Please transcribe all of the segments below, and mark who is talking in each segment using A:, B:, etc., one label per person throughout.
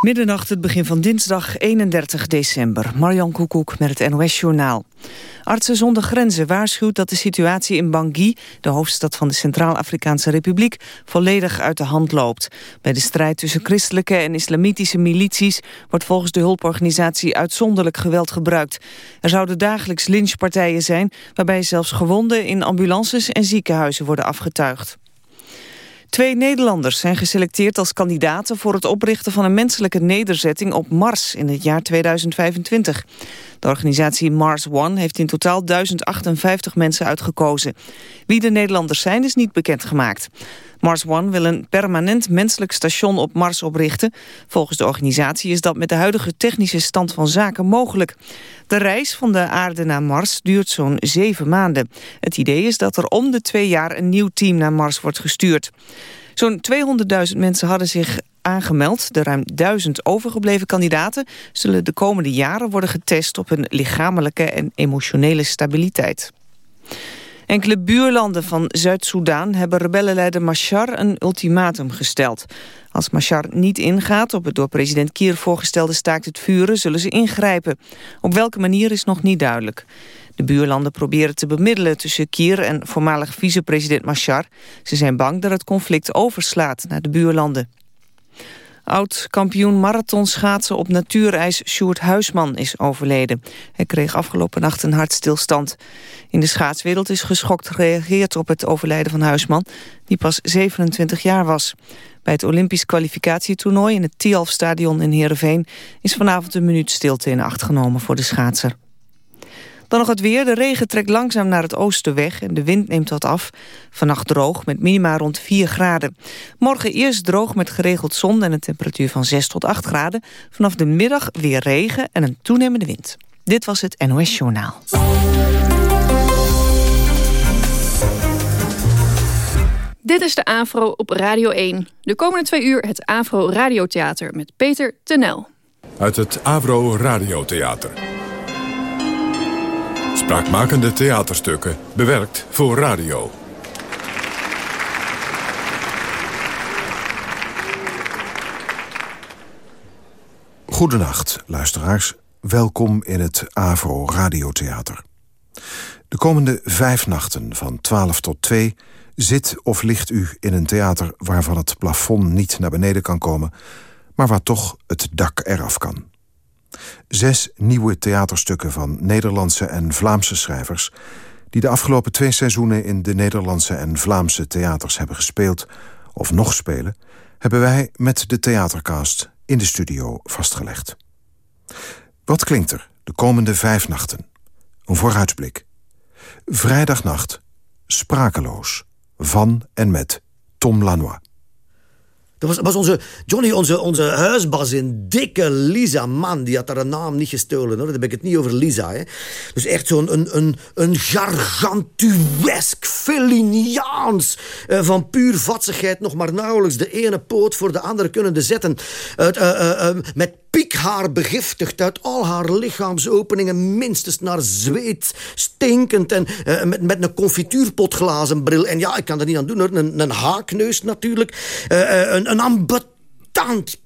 A: Middernacht, het begin van dinsdag 31 december. Marjan Koekoek met het NOS-journaal. Artsen zonder grenzen waarschuwt dat de situatie in Bangui... de hoofdstad van de Centraal-Afrikaanse Republiek... volledig uit de hand loopt. Bij de strijd tussen christelijke en islamitische milities... wordt volgens de hulporganisatie uitzonderlijk geweld gebruikt. Er zouden dagelijks lynchpartijen zijn... waarbij zelfs gewonden in ambulances en ziekenhuizen worden afgetuigd. Twee Nederlanders zijn geselecteerd als kandidaten voor het oprichten van een menselijke nederzetting op Mars in het jaar 2025. De organisatie Mars One heeft in totaal 1058 mensen uitgekozen. Wie de Nederlanders zijn is niet bekendgemaakt. Mars One wil een permanent menselijk station op Mars oprichten. Volgens de organisatie is dat met de huidige technische stand van zaken mogelijk. De reis van de aarde naar Mars duurt zo'n zeven maanden. Het idee is dat er om de twee jaar een nieuw team naar Mars wordt gestuurd. Zo'n 200.000 mensen hadden zich aangemeld. De ruim duizend overgebleven kandidaten zullen de komende jaren worden getest op hun lichamelijke en emotionele stabiliteit. Enkele buurlanden van Zuid-Soedan hebben rebellenleider Machar een ultimatum gesteld. Als Machar niet ingaat op het door president Kier voorgestelde staakt het vuren, zullen ze ingrijpen. Op welke manier is nog niet duidelijk. De buurlanden proberen te bemiddelen tussen Kier en voormalig vicepresident Machar. Ze zijn bang dat het conflict overslaat naar de buurlanden. Oud-kampioen marathonschaatsen op natuurijs Sjoerd Huisman is overleden. Hij kreeg afgelopen nacht een hartstilstand. In de schaatswereld is geschokt gereageerd op het overlijden van Huisman... die pas 27 jaar was. Bij het Olympisch kwalificatietoernooi in het Tialf-stadion in Heerenveen... is vanavond een minuut stilte in acht genomen voor de schaatser. Dan nog het weer. De regen trekt langzaam naar het oosten weg en de wind neemt wat af. Vannacht droog met minima rond 4 graden. Morgen eerst droog met geregeld zon en een temperatuur van 6 tot 8 graden. Vanaf de middag weer regen en een toenemende wind. Dit was het NOS Journaal.
B: Dit is de AVRO op Radio 1. De komende twee uur het AVRO Radiotheater met Peter Tenel.
C: Uit het AVRO Radiotheater. Spraakmakende theaterstukken, bewerkt voor radio.
D: Goedenacht, luisteraars. Welkom in het AVRO Radiotheater. De komende vijf nachten van 12 tot 2 zit of ligt u in een theater... waarvan het plafond niet naar beneden kan komen... maar waar toch het dak eraf kan. Zes nieuwe theaterstukken van Nederlandse en Vlaamse schrijvers... die de afgelopen twee seizoenen in de Nederlandse en Vlaamse theaters hebben gespeeld... of nog spelen, hebben wij met de theatercast in de studio vastgelegd. Wat klinkt er de komende vijf nachten? Een vooruitblik. Vrijdagnacht, Sprakeloos, van en met Tom Lanois.
E: Dat was, was onze, Johnny, onze, onze huisbazin, dikke Lisa, man, die had haar naam niet gestolen. Hoor. Dan heb ik het niet over Lisa. Hè. Dus echt zo'n een, een, een gargantuesk, uh, van puur vatsigheid nog maar nauwelijks de ene poot voor de andere kunnen zetten. Uh, uh, met piekhaar begiftigd uit al haar lichaamsopeningen, minstens naar zweet, stinkend en uh, met, met een confituurpotglazenbril. En ja, ik kan er niet aan doen hoor, een, een haakneus natuurlijk. Uh, een, een ambetant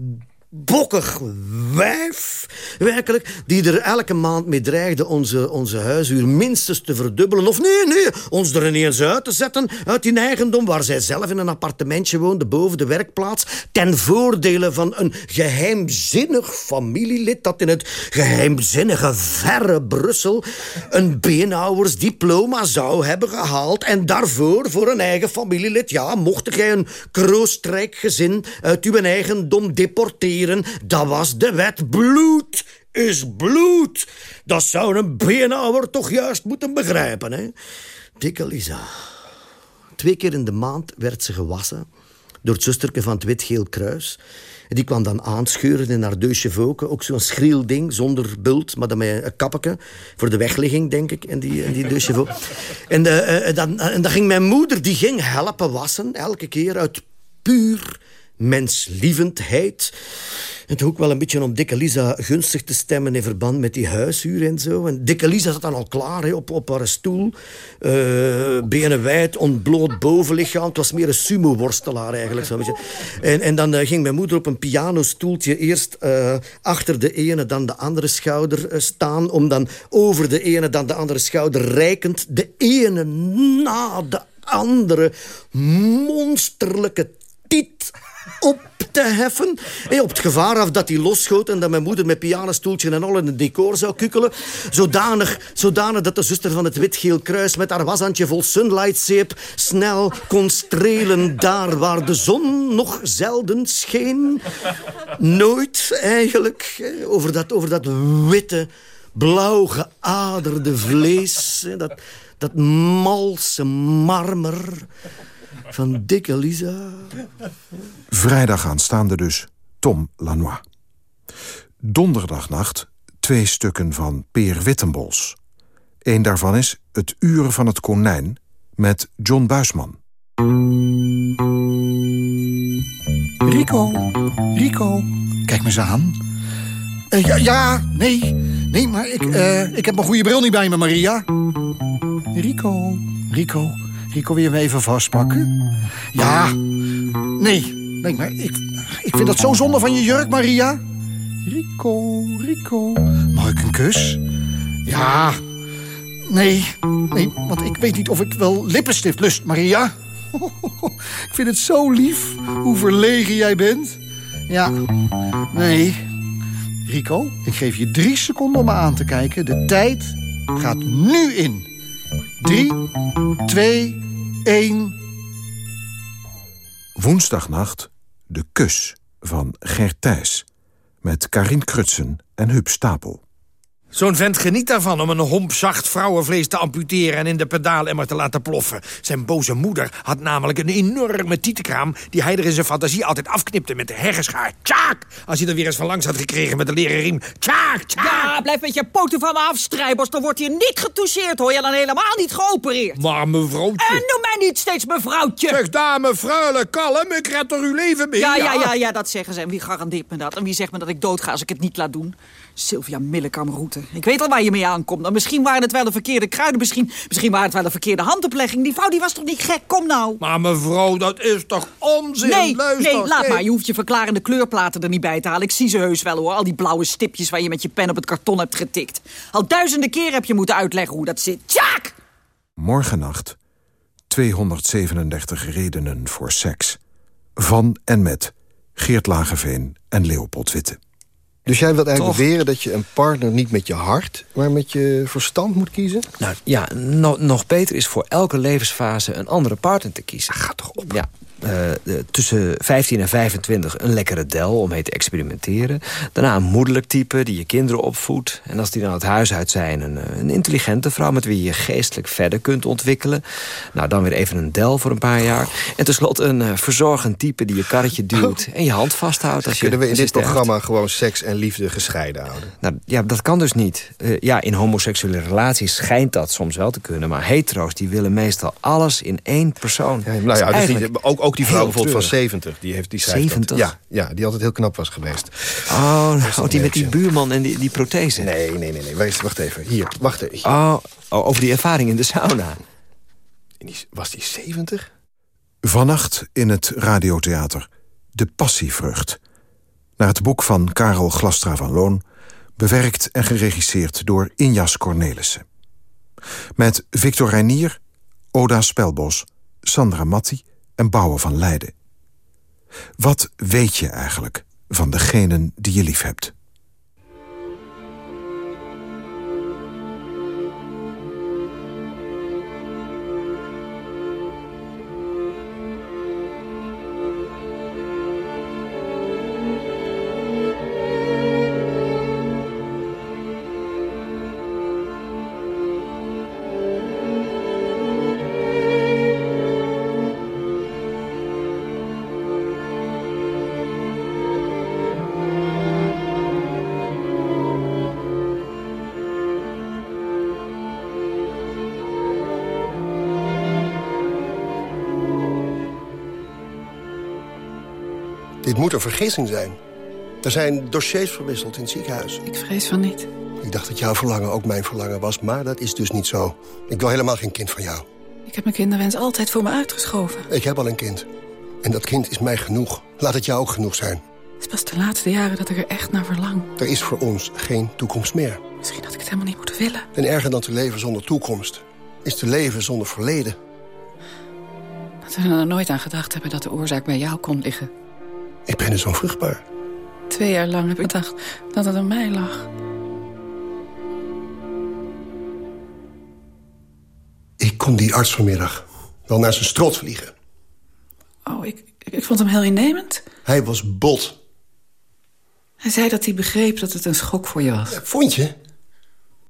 E: bokkig wijf, werkelijk, die er elke maand mee dreigde onze, onze huishuur minstens te verdubbelen. Of nee, nee, ons er ineens uit te zetten uit die eigendom waar zij zelf in een appartementje woonde boven de werkplaats, ten voordele van een geheimzinnig familielid dat in het geheimzinnige verre Brussel een beenhouwersdiploma zou hebben gehaald en daarvoor voor een eigen familielid, ja, mocht jij een kroostrijk gezin uit uw eigendom deporteren dat was de wet. Bloed is bloed. Dat zou een beenhouwer toch juist moeten begrijpen, hè? Dikke Lisa. Twee keer in de maand werd ze gewassen door het zusterke van het Wit-Geel Kruis. En die kwam dan aanscheuren in haar deusje voken. Ook zo'n schriel ding, zonder bult, maar dan met een kappetje. Voor de wegligging, denk ik, in die, in die deusje En, uh, uh, dan, en dan ging mijn moeder, die ging helpen wassen, elke keer uit puur menslievendheid. En ook wel een beetje om dikke Lisa gunstig te stemmen in verband met die huishuur en zo. En dikke Lisa zat dan al klaar op, op haar stoel. Uh, benen wijd, ontbloot bovenlichaam. Het was meer een sumo-worstelaar eigenlijk. Zo en, en dan uh, ging mijn moeder op een pianostoeltje eerst uh, achter de ene, dan de andere schouder staan. Om dan over de ene, dan de andere schouder rijkend de ene na de andere monsterlijke tiet op te heffen. op het gevaar af dat hij losschoot en dat mijn moeder met pianostoeltje en al in het decor zou kukkelen. Zodanig, zodanig dat de zuster van het Wit-Geel Kruis met haar washandje vol sunlightzeep snel kon strelen daar waar de zon nog zelden scheen. Nooit eigenlijk. Over dat, over dat witte, blauw geaderde vlees. Dat, dat malse marmer van dikke Lisa.
D: Vrijdag aanstaande dus Tom Lanois. Donderdagnacht twee stukken van Peer Wittenbols. Eén daarvan is Het Uur van het Konijn met John Buisman.
F: Rico, Rico, kijk me eens aan. Uh, ja, ja, nee, nee, maar ik, uh, ik heb mijn goede bril niet bij me, Maria. Rico, Rico, Rico, wil je me even vastpakken? Ja, nee, nee, maar ik, ik vind dat zo zonde van je jurk, Maria. Rico, Rico, mag ik een kus? Ja, nee, nee, want ik weet niet of ik wel lippenstift lust, Maria. ik vind het zo lief hoe verlegen jij bent. Ja, nee. Rico, ik geef je drie seconden om me aan te kijken. De tijd gaat nu in. Drie, twee, één.
D: Woensdagnacht De Kus van Gert. Met Karin Krutsen en Huub Stapel.
G: Zo'n vent geniet daarvan om een homp zacht vrouwenvlees te amputeren... en in de pedaalemmer te laten ploffen. Zijn boze moeder had namelijk een enorme tietenkraam... die hij er in zijn fantasie altijd afknipte met de hergeschaar. Tjaak! Als hij er weer eens van langs had gekregen met de leren riem. Tjaak, tjaak!
H: Ja, blijf met je poten van me af, strijbos. Dan wordt hier niet getoucheerd, hoor je. Dan helemaal niet geopereerd.
G: Maar mevrouwtje...
H: En noem mij niet steeds mevrouwtje.
G: Zeg, dame, fruile, kalm. Ik red er uw leven mee.
H: Ja, ja, ja, ja, dat zeggen ze. En wie garandeert me dat? En wie zegt me dat ik doodga als ik het niet laat doen? Sylvia Millekamroute. Ik weet al waar je mee aankomt. Nou, misschien waren het wel de verkeerde kruiden. Misschien, misschien waren het wel de verkeerde handoplegging. Die vrouw die was toch niet gek? Kom nou.
G: Maar mevrouw, dat is toch onzin?
H: Nee,
G: Luister,
H: nee, laat maar. Je hoeft je verklarende kleurplaten er niet bij te halen. Ik zie ze heus wel hoor. Al die blauwe stipjes waar je met je pen op het karton hebt getikt. Al duizenden keer heb je moeten uitleggen hoe dat zit. Tjaak!
D: Morgennacht. 237 redenen voor seks. Van en met Geert Lageveen en Leopold Witte.
I: Dus jij wilt eigenlijk beweren dat je een partner niet met je hart... maar met je verstand moet kiezen?
J: Nou ja, nog beter is voor elke levensfase een andere partner te kiezen.
I: Ga toch op.
J: Ja, uh, tussen 15 en 25 een lekkere del om mee te experimenteren. Daarna een moederlijk type die je kinderen opvoedt. En als die dan het huis uit zijn, een, eh, een intelligente vrouw... met wie je geestelijk verder kunt ontwikkelen. Nou, dan weer even een del voor een paar jaar. En tenslotte een uh, verzorgend type die je karretje duwt... en je hand vasthoudt. Als
I: Kunnen
J: je,
I: we in dit programma gewoon seks en liefde gescheiden houden?
J: Nou, ja, dat kan dus niet. Uh, ja, in homoseksuele relaties schijnt dat soms wel te kunnen. Maar hetero's die willen meestal alles in één persoon.
I: Ja, nou ja, dus niet, ook, ook die vrouw bijvoorbeeld van 70, die, heeft, die schrijft
J: 70?
I: Ja, ja, die altijd heel knap was geweest.
J: Oh, oh die met die buurman en die, die prothese.
I: Nee, nee, nee, nee. Wacht, wacht even. Hier, wacht even.
J: Oh, oh, over die ervaring in de sauna.
I: die, was die 70?
D: Vannacht in het radiotheater De Passievrucht. Naar het boek van Karel Glastra van Loon... bewerkt en geregisseerd door Injas Cornelissen. Met Victor Reinier, Oda Spelbos, Sandra Matti en Bouwen van Leiden. Wat weet je eigenlijk van degenen die je lief
I: moet een vergissing zijn. Er zijn dossiers verwisseld in het ziekenhuis.
K: Ik vrees van niet.
I: Ik dacht dat jouw verlangen ook mijn verlangen was, maar dat is dus niet zo. Ik wil helemaal geen kind van jou.
K: Ik heb mijn kinderwens altijd voor me uitgeschoven.
I: Ik heb al een kind. En dat kind is mij genoeg. Laat het jou ook genoeg zijn.
K: Het is pas de laatste jaren dat ik er echt naar verlang.
I: Er is voor ons geen toekomst meer.
K: Misschien had ik het helemaal niet moeten willen.
I: En erger dan te leven zonder toekomst... is te leven zonder verleden.
K: Dat we er nooit aan gedacht hebben dat de oorzaak bij jou kon liggen.
I: Ik ben dus onvruchtbaar.
K: Twee jaar lang heb ik gedacht dat het aan mij lag.
I: Ik kon die arts vanmiddag wel naar zijn strot vliegen.
K: Oh, ik, ik, ik vond hem heel innemend.
I: Hij was bot.
K: Hij zei dat hij begreep dat het een schok voor je was.
I: Vond je?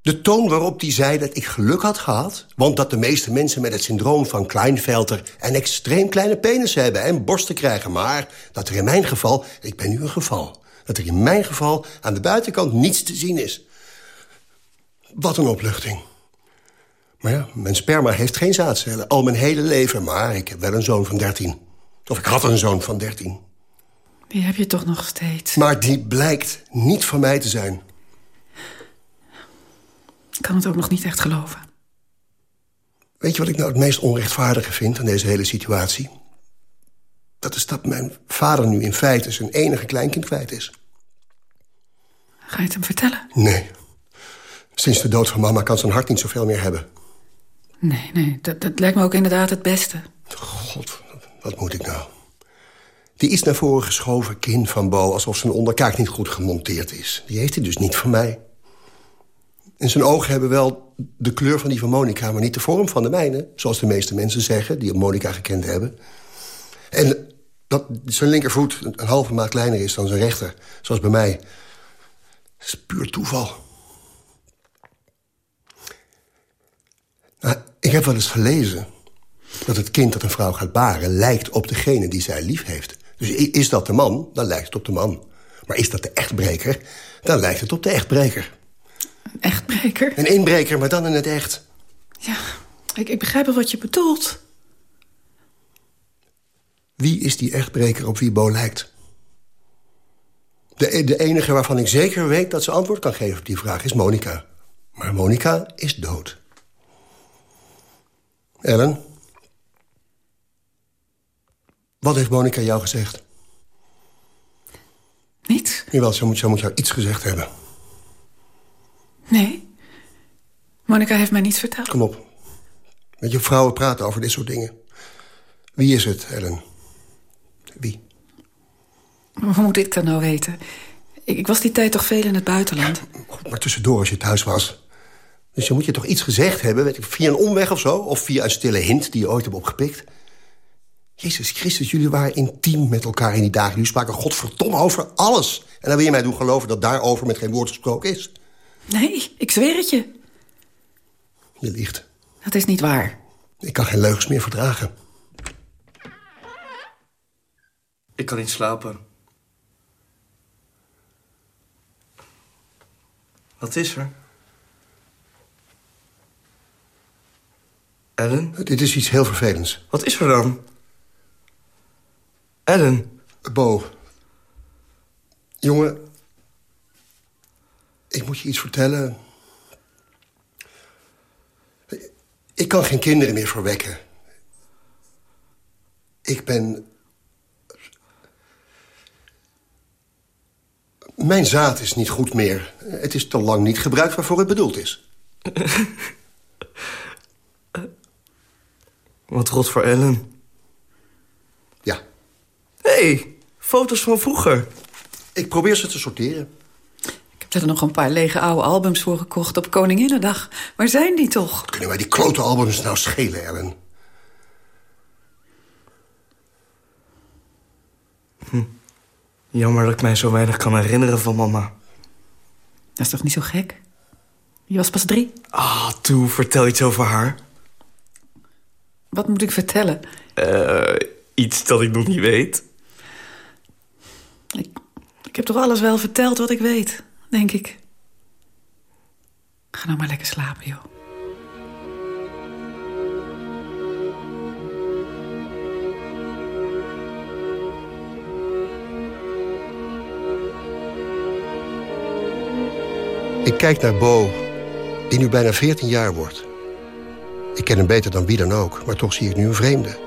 I: De toon waarop hij zei dat ik geluk had gehad... want dat de meeste mensen met het syndroom van Kleinvelter... een extreem kleine penis hebben en borsten krijgen... maar dat er in mijn geval, ik ben nu een geval... dat er in mijn geval aan de buitenkant niets te zien is. Wat een opluchting. Maar ja, mijn sperma heeft geen zaadcellen. Al mijn hele leven, maar ik heb wel een zoon van 13. Of ik had een zoon van 13.
K: Die heb je toch nog steeds.
I: Maar die blijkt niet van mij te zijn.
K: Ik kan het ook nog niet echt geloven.
I: Weet je wat ik nou het meest onrechtvaardige vind aan deze hele situatie? Dat is dat mijn vader nu in feite zijn enige kleinkind kwijt is.
K: Ga je het hem vertellen?
I: Nee. Sinds de dood van mama kan zijn hart niet zoveel meer hebben.
K: Nee, nee, dat, dat lijkt me ook inderdaad het beste.
I: God, wat moet ik nou? Die is naar voren geschoven kin van Bo... alsof zijn onderkaak niet goed gemonteerd is. Die heeft hij dus niet van mij. En zijn ogen hebben wel de kleur van die van Monica... maar niet de vorm van de mijne, zoals de meeste mensen zeggen... die Monica gekend hebben. En dat zijn linkervoet een halve maat kleiner is dan zijn rechter... zoals bij mij, is puur toeval. Nou, ik heb wel eens gelezen dat het kind dat een vrouw gaat baren... lijkt op degene die zij lief heeft. Dus is dat de man, dan lijkt het op de man. Maar is dat de echtbreker, dan lijkt het op de echtbreker.
K: Echtbreker?
I: Een inbreker, maar dan in het echt.
K: Ja, ik, ik begrijp wel wat je bedoelt.
I: Wie is die echtbreker op wie Bo lijkt? De, de enige waarvan ik zeker weet dat ze antwoord kan geven op die vraag is Monica. Maar Monica is dood. Ellen? Wat heeft Monica jou gezegd?
K: Niets.
I: Jawel, ze moet, ze moet jou iets gezegd hebben.
K: Nee. Monica heeft mij niets verteld.
I: Kom op. Met je vrouwen praten over dit soort dingen. Wie is het, Ellen? Wie?
K: Hoe moet ik dat nou weten? Ik, ik was die tijd toch veel in het buitenland.
I: Goed, maar tussendoor als je thuis was. Dus je moet je toch iets gezegd hebben, weet ik, via een omweg of zo? Of via een stille hint die je ooit hebt opgepikt? Jezus Christus, jullie waren intiem met elkaar in die dagen. Jullie spraken godverdomme over alles. En dan wil je mij doen geloven dat daarover met geen woord gesproken is.
K: Nee, ik zweer het je.
I: Je liegt.
K: Dat is niet waar.
I: Ik kan geen leugens meer verdragen.
L: Ik kan niet slapen. Wat is er? Ellen?
I: Dit is iets heel vervelends.
L: Wat is er dan? Ellen?
I: Bo. Jongen. Ik moet je iets vertellen. Ik kan geen kinderen meer verwekken. Ik ben... Mijn zaad is niet goed meer. Het is te lang niet gebruikt waarvoor het bedoeld is.
L: Wat rot voor Ellen.
I: Ja.
L: Hé, hey, foto's van vroeger.
I: Ik probeer ze te sorteren.
K: Ik heb er nog een paar lege oude albums voor gekocht op Koninginnedag. Waar zijn die toch?
I: Wat kunnen wij die klote albums nou schelen, Ellen?
L: Hm. Jammer dat ik mij zo weinig kan herinneren van mama.
K: Dat is toch niet zo gek? Je was pas drie.
L: Ah, toe, vertel iets over haar.
K: Wat moet ik vertellen?
L: Uh, iets dat ik nog niet weet.
K: Ik, ik heb toch alles wel verteld wat ik weet, denk ik. Ga nou maar lekker slapen, joh.
I: Ik kijk naar Bo, die nu bijna 14 jaar wordt. Ik ken hem beter dan wie dan ook, maar toch zie ik nu een vreemde.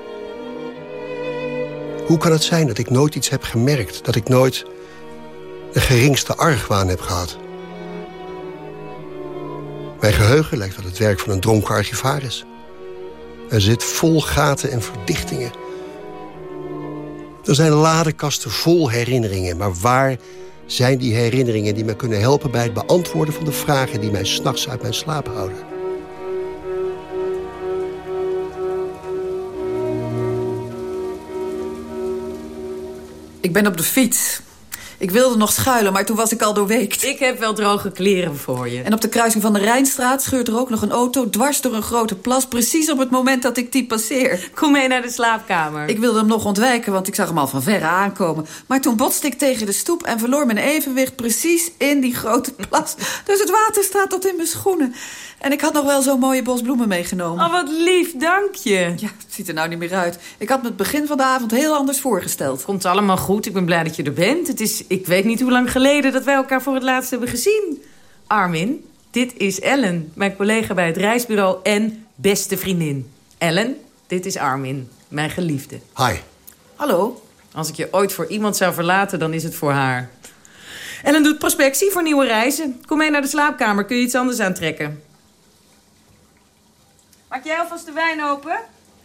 I: Hoe kan het zijn dat ik nooit iets heb gemerkt? Dat ik nooit de geringste argwaan heb gehad? Mijn geheugen lijkt wel het werk van een dronken archivaris. Er zit vol gaten en verdichtingen. Er zijn ladenkasten vol herinneringen, maar waar zijn die herinneringen die me kunnen helpen bij het beantwoorden van de vragen die mij s'nachts uit mijn slaap houden?
K: Ik ben op de fiets. Ik wilde nog schuilen, maar toen was ik al doorweekt.
M: Ik heb wel droge kleren voor je.
K: En op de kruising van de Rijnstraat scheurt er ook nog een auto... dwars door een grote plas, precies op het moment dat ik die passeer.
M: Kom mee naar de slaapkamer.
K: Ik wilde hem nog ontwijken, want ik zag hem al van verre aankomen. Maar toen botste ik tegen de stoep en verloor mijn evenwicht... precies in die grote plas. Dus het water staat tot in mijn schoenen. En ik had nog wel zo'n mooie bos bloemen meegenomen.
M: Oh, wat lief, dank je.
K: Ja, het ziet er nou niet meer uit. Ik had me het begin van de avond heel anders voorgesteld.
M: Komt allemaal goed, ik ben blij dat je er bent. Het is, ik weet niet hoe lang geleden dat wij elkaar voor het laatst hebben gezien. Armin, dit is Ellen, mijn collega bij het reisbureau en beste vriendin. Ellen, dit is Armin, mijn geliefde.
I: Hi.
K: Hallo.
M: Als ik je ooit voor iemand zou verlaten, dan is het voor haar. Ellen doet prospectie voor nieuwe reizen. Kom mee naar de slaapkamer, kun je iets anders aantrekken. Maak jij alvast de wijn open?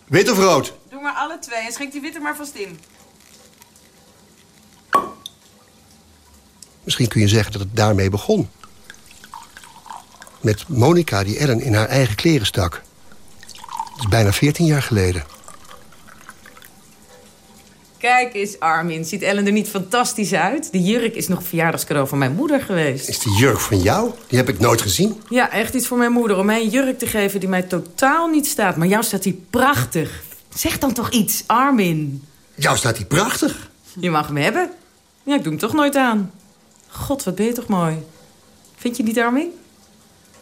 I: Wit of rood?
M: Doe maar alle twee en schenk die witte maar vast in.
I: Misschien kun je zeggen dat het daarmee begon. Met Monica die Ellen in haar eigen kleren stak. Dat is bijna 14 jaar geleden.
M: Kijk eens, Armin. Ziet Ellen er niet fantastisch uit? De jurk is nog verjaardagscadeau van mijn moeder geweest.
I: Is die jurk van jou? Die heb ik nooit gezien.
M: Ja, echt iets voor mijn moeder. Om mij een jurk te geven die mij totaal niet staat. Maar jou staat die prachtig. Zeg dan toch iets, Armin.
I: Jou staat die prachtig.
M: Je mag hem hebben. Ja, ik doe hem toch nooit aan. God, wat ben je toch mooi. Vind je niet, Armin?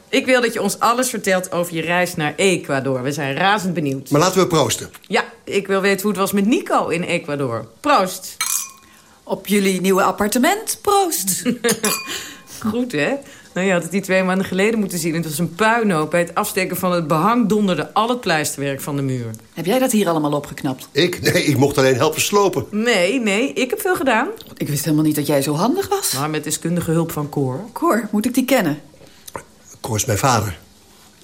M: Ik wil dat je ons alles vertelt over je reis naar Ecuador. We zijn razend benieuwd.
I: Maar laten we proosten.
M: Ja, ik wil weten hoe het was met Nico in Ecuador. Proost.
K: Op jullie nieuwe appartement, proost.
M: Goed, hè? Nou, je had het die twee maanden geleden moeten zien. Het was een puinhoop. Bij het afsteken van het behang donderde al het pleisterwerk van de muur.
K: Heb jij dat hier allemaal opgeknapt?
I: Ik? Nee, ik mocht alleen helpen slopen.
M: Nee, nee, ik heb veel gedaan.
K: Ik wist helemaal niet dat jij zo handig was.
M: Maar met deskundige hulp van Cor.
K: Cor, moet ik die kennen?
I: Cor is mijn vader.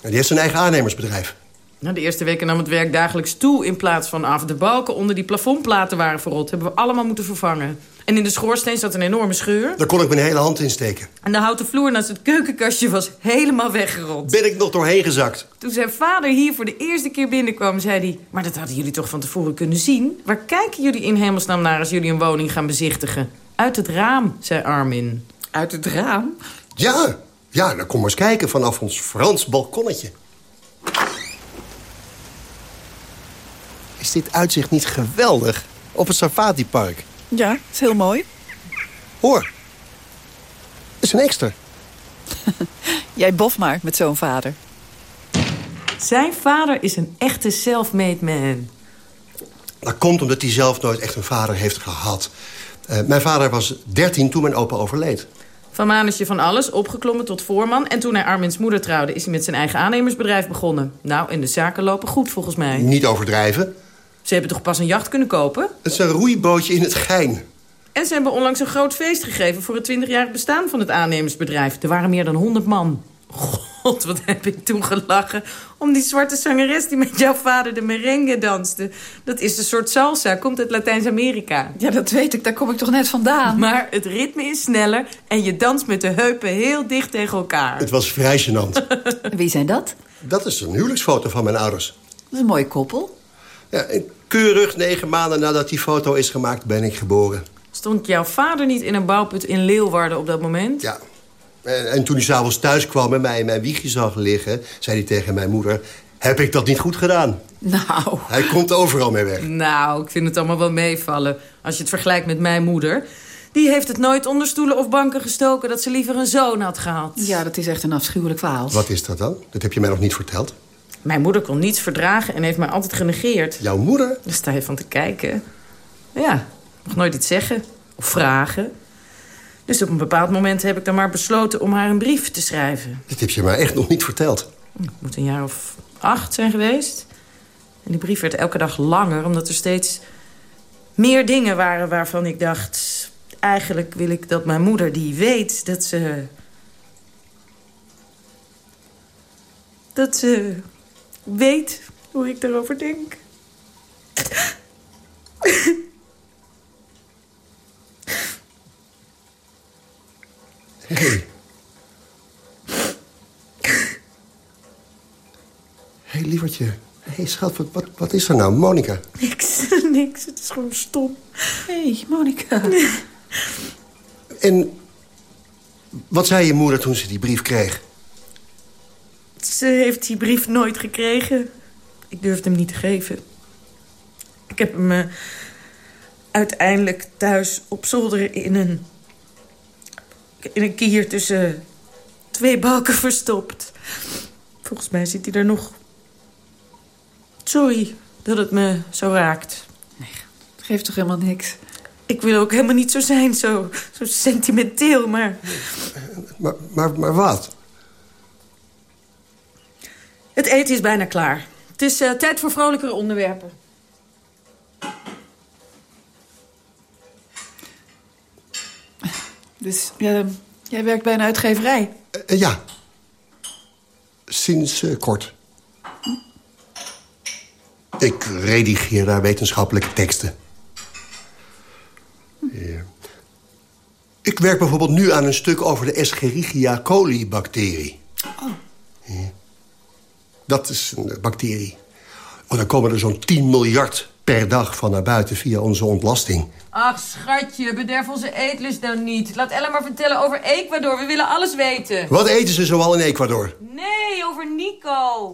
I: En die heeft zijn eigen aannemersbedrijf.
M: Nou, de eerste weken nam het werk dagelijks toe in plaats van af. De balken onder die plafondplaten waren verrot. Hebben we allemaal moeten vervangen. En in de schoorsteen zat een enorme scheur.
I: Daar kon ik mijn hele hand in steken.
M: En de houten vloer naast het keukenkastje was helemaal weggerot.
I: Ben ik nog doorheen gezakt.
M: Toen zijn vader hier voor de eerste keer binnenkwam, zei hij... maar dat hadden jullie toch van tevoren kunnen zien? Waar kijken jullie in hemelsnaam naar als jullie een woning gaan bezichtigen? Uit het raam, zei Armin.
K: Uit het raam?
I: Ja, ja, dan kom maar eens kijken vanaf ons Frans balkonnetje. Is dit uitzicht niet geweldig? Op het Safati-park.
K: Ja, is heel mooi.
I: Hoor, dat is een extra.
K: Jij bof maar met zo'n vader.
M: Zijn vader is een echte self-made man.
I: Dat komt omdat hij zelf nooit echt een vader heeft gehad. Uh, mijn vader was 13 toen mijn opa overleed.
M: Van manetje van alles, opgeklommen tot voorman. En toen hij Armin's moeder trouwde, is hij met zijn eigen aannemersbedrijf begonnen. Nou, en de zaken lopen goed volgens mij.
I: Niet overdrijven.
M: Ze hebben toch pas een jacht kunnen kopen?
I: Het is een roeibootje in het gein.
M: En ze hebben onlangs een groot feest gegeven... voor het 20-jarig bestaan van het aannemersbedrijf. Er waren meer dan 100 man. God, wat heb ik toen gelachen. Om die zwarte zangeres die met jouw vader de merengue danste. Dat is een soort salsa, komt uit Latijns-Amerika.
K: Ja, dat weet ik, daar kom ik toch net vandaan.
M: Maar het ritme is sneller en je danst met de heupen heel dicht tegen elkaar.
I: Het was vrij gênant.
K: Wie zijn dat?
I: Dat is een huwelijksfoto van mijn ouders.
K: Dat is een mooie koppel.
I: Ja, en keurig negen maanden nadat die foto is gemaakt ben ik geboren.
M: Stond jouw vader niet in een bouwput in Leeuwarden op dat moment?
I: Ja. En, en toen hij s'avonds thuis kwam en mij in mijn wiegje zag liggen... zei hij tegen mijn moeder... Heb ik dat niet goed gedaan?
K: Nou...
I: Hij komt overal mee weg.
M: Nou, ik vind het allemaal wel meevallen. Als je het vergelijkt met mijn moeder... Die heeft het nooit onder stoelen of banken gestoken... dat ze liever een zoon had gehad.
K: Ja, dat is echt een afschuwelijk verhaal.
I: Wat is dat dan? Dat heb je mij nog niet verteld.
M: Mijn moeder kon niets verdragen en heeft mij altijd genegeerd.
I: Jouw moeder?
M: Daar sta je van te kijken. Ja, nog nooit iets zeggen of vragen. Dus op een bepaald moment heb ik dan maar besloten om haar een brief te schrijven.
I: Dit heb je mij echt nog niet verteld.
M: Het moet een jaar of acht zijn geweest. En die brief werd elke dag langer, omdat er steeds meer dingen waren waarvan ik dacht... eigenlijk wil ik dat mijn moeder die weet dat ze... dat ze weet hoe ik erover denk.
I: Hé. Hey. Hé, hey, lievertje. Hé, hey, schat, wat, wat, wat is er nou? Monica?
M: Niks, niks. Het is gewoon stom.
K: Hé, hey, Monica.
I: En wat zei je moeder toen ze die brief kreeg?
M: Ze heeft die brief nooit gekregen. Ik durfde hem niet te geven. Ik heb hem uh, uiteindelijk thuis op zolder in een... in een kier tussen twee balken verstopt. Volgens mij zit hij er nog. Sorry dat het me zo raakt.
K: Nee, het geeft toch helemaal niks?
M: Ik wil ook helemaal niet zo zijn, zo, zo sentimenteel, maar...
I: maar... Maar, maar wat?
M: Het eten is bijna klaar. Het is uh, tijd voor vrolijkere onderwerpen.
K: Dus uh, jij werkt bij een uitgeverij?
I: Uh, ja. Sinds kort. Ik redigeer daar wetenschappelijke teksten. Ja. Ik werk bijvoorbeeld nu aan een stuk over de Escherichia coli-bacterie.
K: Oh.
I: Ja. Dat is een bacterie. Oh, dan komen er zo'n 10 miljard per dag van naar buiten via onze ontlasting.
M: Ach, schatje, bederf onze eetlust nou niet. Laat Ella maar vertellen over Ecuador. We willen alles weten.
I: Wat eten ze zoal in Ecuador?
M: Nee, over Nico.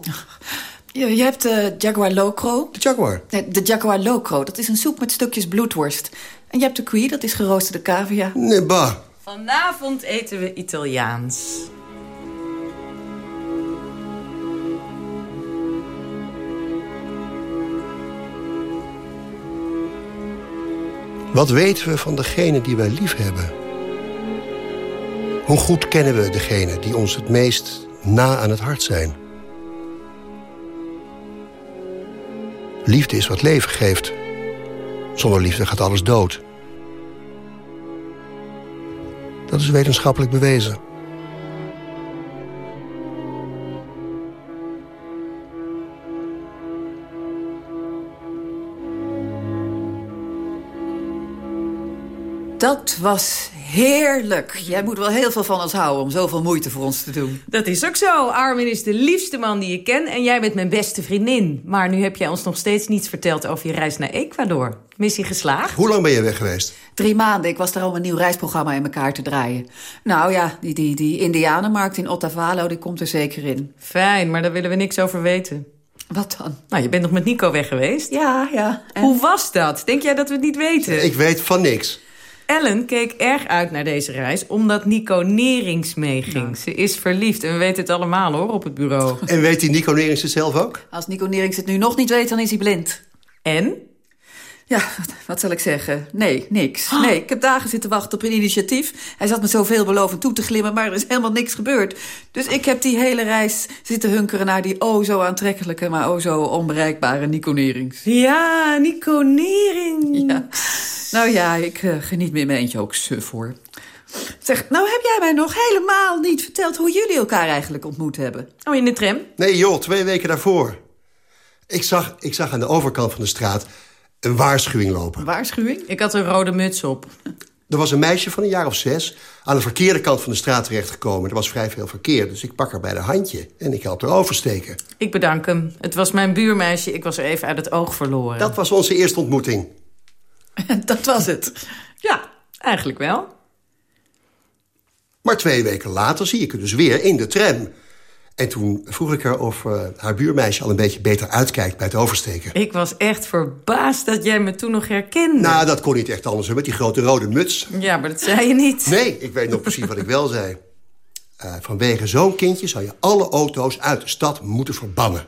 K: Je, je hebt de Jaguar Locro.
I: De Jaguar?
K: Nee, de Jaguar Locro. Dat is een soep met stukjes bloedworst. En je hebt de Quee, dat is geroosterde cavia.
I: Nee, bah.
M: Vanavond eten we Italiaans.
I: Wat weten we van degene die wij lief hebben? Hoe goed kennen we degene die ons het meest na aan het hart zijn? Liefde is wat leven geeft. Zonder liefde gaat alles dood. Dat is wetenschappelijk bewezen.
K: Dat was heerlijk. Jij moet wel heel veel van ons houden om zoveel moeite voor ons te doen.
M: Dat is ook zo. Armin is de liefste man die ik ken en jij bent mijn beste vriendin. Maar nu heb jij ons nog steeds niets verteld over je reis naar Ecuador. Missie geslaagd?
I: Hoe lang ben je weg geweest?
K: Drie maanden. Ik was daar om een nieuw reisprogramma in elkaar te draaien. Nou ja, die, die, die indianenmarkt in Otavalo, die komt er zeker in.
M: Fijn, maar daar willen we niks over weten.
K: Wat dan?
M: Nou, je bent nog met Nico weg geweest.
K: Ja, ja.
M: En... Hoe was dat? Denk jij dat we het niet weten?
I: Ik weet van niks.
M: Ellen keek erg uit naar deze reis, omdat Nico Nerings meeging. Ja. Ze is verliefd en we weten het allemaal hoor, op het bureau.
I: En weet die Nico Nerings het zelf ook?
K: Als Nico Nerings het nu nog niet weet, dan is hij blind.
M: En?
K: Ja, wat zal ik zeggen? Nee, niks. Nee, ik heb dagen zitten wachten op een initiatief. Hij zat me zo veelbelovend toe te glimmen, maar er is helemaal niks gebeurd. Dus ik heb die hele reis zitten hunkeren naar die o zo aantrekkelijke... maar o zo onbereikbare Nico Nerings.
M: Ja, Nico Nerings.
K: Ja. Nou ja, ik uh, geniet meer mijn eentje ook suf voor. Zeg, nou heb jij mij nog helemaal niet verteld... hoe jullie elkaar eigenlijk ontmoet hebben.
M: Oh, in de tram?
I: Nee joh, twee weken daarvoor. Ik zag, ik zag aan de overkant van de straat een waarschuwing lopen.
K: Waarschuwing?
M: Ik had een rode muts op.
I: Er was een meisje van een jaar of zes aan de verkeerde kant van de straat terechtgekomen. Er was vrij veel verkeer, dus ik pak haar bij de handje en ik help haar oversteken.
M: Ik bedank hem. Het was mijn buurmeisje, ik was er even uit het oog verloren.
I: Dat was onze eerste ontmoeting.
K: Dat was het?
M: Ja, eigenlijk wel.
I: Maar twee weken later zie ik haar dus weer in de tram. En toen vroeg ik haar of uh, haar buurmeisje al een beetje beter uitkijkt bij het oversteken.
M: Ik was echt verbaasd dat jij me toen nog herkende.
I: Nou, dat kon niet echt anders, met die grote rode muts.
M: Ja, maar dat zei je niet.
I: Nee, ik weet nog precies wat ik wel zei. Uh, vanwege zo'n kindje zou je alle auto's uit de stad moeten verbannen.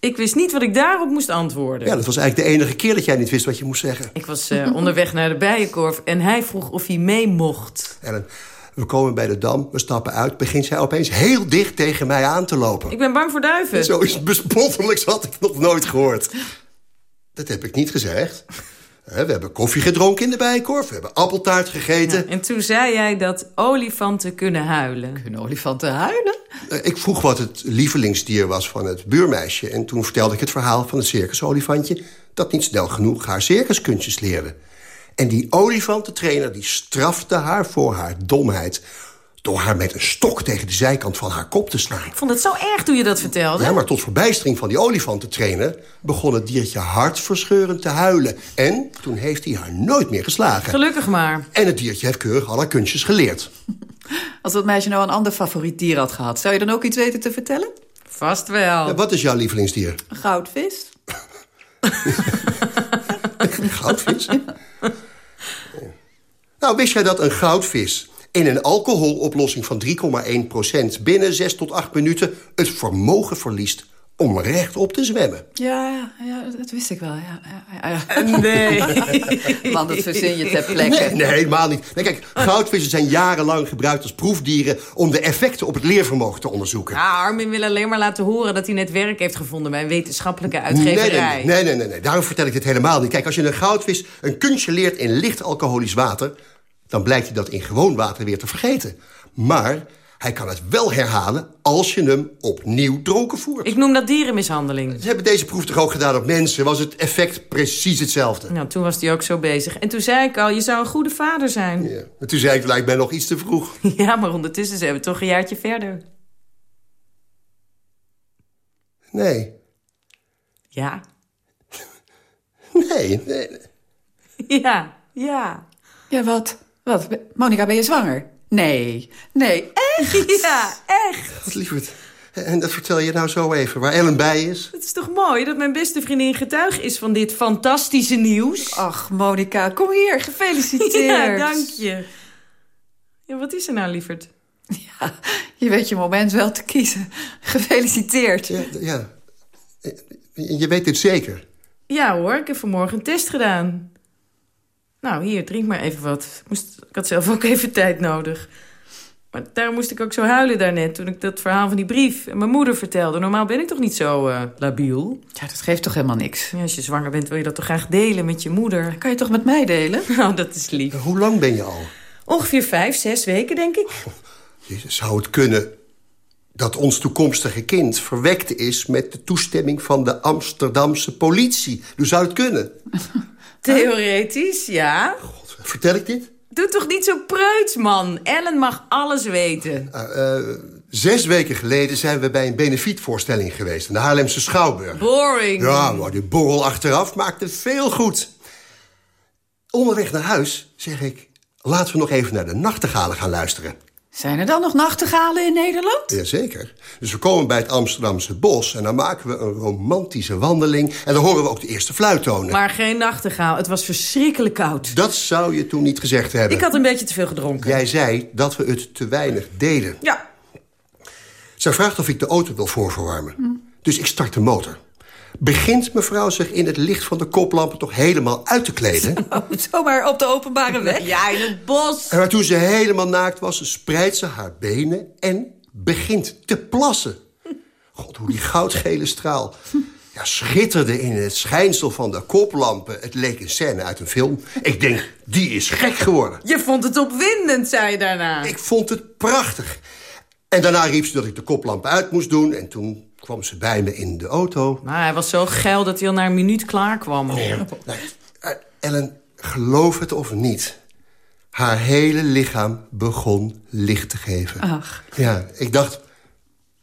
M: Ik wist niet wat ik daarop moest antwoorden.
I: Ja, dat was eigenlijk de enige keer dat jij niet wist wat je moest zeggen.
M: Ik was uh, onderweg naar de bijenkorf en hij vroeg of hij mee mocht.
I: Ellen, we komen bij de Dam, we stappen uit... begint zij opeens heel dicht tegen mij aan te lopen.
M: Ik ben bang voor duiven.
I: Zo is bespottelijks had ik nog nooit gehoord. Dat heb ik niet gezegd. We hebben koffie gedronken in de bijkorf. We hebben appeltaart gegeten. Ja,
M: en toen zei jij dat olifanten kunnen huilen.
K: Kunnen olifanten huilen?
I: Ik vroeg wat het lievelingsdier was van het buurmeisje. En toen vertelde ik het verhaal van het circusolifantje... dat niet snel genoeg haar circuskunstjes leerde. En die olifantentrainer die strafte haar voor haar domheid door haar met een stok tegen de zijkant van haar kop te slaan.
M: Ik vond het zo erg toen je dat vertelde.
I: Ja, maar tot verbijstering van die olifantentrainer... begon het diertje hartverscheurend te huilen. En toen heeft hij haar nooit meer geslagen.
M: Gelukkig maar.
I: En het diertje heeft keurig alle kunstjes geleerd.
K: Als dat meisje nou een ander favoriet dier had gehad... zou je dan ook iets weten te vertellen?
M: Vast wel.
I: Ja, wat is jouw lievelingsdier?
K: Goudvis.
I: goudvis? Nou, wist jij dat een goudvis in een alcoholoplossing van 3,1% binnen 6 tot 8 minuten het vermogen verliest om rechtop te zwemmen.
K: Ja, ja, dat wist ik wel. Ja, ja, ja.
M: Nee.
K: Man, dat verzin je ter plekke.
I: Nee, nee helemaal niet. Nee, kijk, goudvissen zijn jarenlang gebruikt als proefdieren... om de effecten op het leervermogen te onderzoeken.
M: Ja, Armin wil alleen maar laten horen dat hij net werk heeft gevonden... bij een wetenschappelijke uitgeverij.
I: Nee nee, nee, nee, nee, daarom vertel ik dit helemaal niet. Kijk, als je een goudvis een kunstje leert in licht alcoholisch water... dan blijkt hij dat in gewoon water weer te vergeten. Maar hij kan het wel herhalen als je hem opnieuw dronken voert.
M: Ik noem dat dierenmishandeling.
I: Ze hebben deze proef toch ook gedaan op mensen? Was het effect precies hetzelfde?
M: Nou, toen was hij ook zo bezig. En toen zei ik al, je zou een goede vader zijn.
I: Ja. En toen zei ik, lijkt mij nog iets te vroeg.
M: Ja, maar ondertussen zijn we toch een jaartje verder.
I: Nee.
M: Ja.
I: Nee, nee.
M: Ja, ja.
K: Ja, wat? Wat? Monica, ben je zwanger? Nee. Nee, echt?
M: Ja, echt.
I: Wat lieverd. En dat vertel je nou zo even, waar Ellen bij is?
M: Het is toch mooi dat mijn beste vriendin getuige is van dit fantastische nieuws?
K: Ach, Monica, kom hier, gefeliciteerd.
M: Ja, dank je. Ja, wat is er nou, lieverd?
K: Ja, je weet je moment wel te kiezen. Gefeliciteerd.
I: Ja, ja. Je weet dit zeker?
M: Ja hoor, ik heb vanmorgen een test gedaan. Nou, hier, drink maar even wat. Moest, ik had zelf ook even tijd nodig. Maar daarom moest ik ook zo huilen daarnet... toen ik dat verhaal van die brief en mijn moeder vertelde. Normaal ben ik toch niet zo uh, labiel?
K: Ja, dat geeft toch helemaal niks?
M: Ja, als je zwanger bent wil je dat toch graag delen met je moeder?
K: Kan je toch met mij delen?
M: Nou, dat is lief.
I: Hoe lang ben je al?
M: Ongeveer vijf, zes weken, denk ik.
I: Oh, zou het kunnen dat ons toekomstige kind verwekt is... met de toestemming van de Amsterdamse politie? Hoe zou het kunnen?
M: Theoretisch, ja.
I: God, vertel ik dit?
M: Doe toch niet zo preuts, man. Ellen mag alles weten.
I: Uh, uh, zes weken geleden zijn we bij een benefietvoorstelling geweest... in de Haarlemse Schouwburg.
M: Boring.
I: Ja, maar die borrel achteraf maakte veel goed. Onderweg naar huis zeg ik... laten we nog even naar de nachtegalen gaan luisteren.
K: Zijn er dan nog nachtegalen in Nederland?
I: Jazeker. Dus we komen bij het Amsterdamse bos... en dan maken we een romantische wandeling... en dan horen we ook de eerste fluittonen.
M: Maar geen nachtegaal. Het was verschrikkelijk koud.
I: Dat zou je toen niet gezegd hebben.
M: Ik had een beetje te veel gedronken.
I: Jij zei dat we het te weinig deden.
M: Ja.
I: Zij vraagt of ik de auto wil voorverwarmen. Hm. Dus ik start de motor. Begint mevrouw zich in het licht van de koplampen toch helemaal uit te kleden?
K: Zomaar op de openbare weg?
M: Ja, in het bos.
I: En toen ze helemaal naakt was, spreidt ze haar benen en begint te plassen. God, hoe die goudgele straal ja, schitterde in het schijnsel van de koplampen. Het leek een scène uit een film. Ik denk, die is gek geworden.
M: Je vond het opwindend, zei je daarna.
I: Ik vond het prachtig. En daarna riep ze dat ik de koplampen uit moest doen. En toen kwam ze bij me in de auto.
M: Maar hij was zo geil dat hij al na een minuut klaar kwam.
I: Nee, Ellen, geloof het of niet... haar hele lichaam begon licht te geven.
K: Ach.
I: Ja, ik dacht...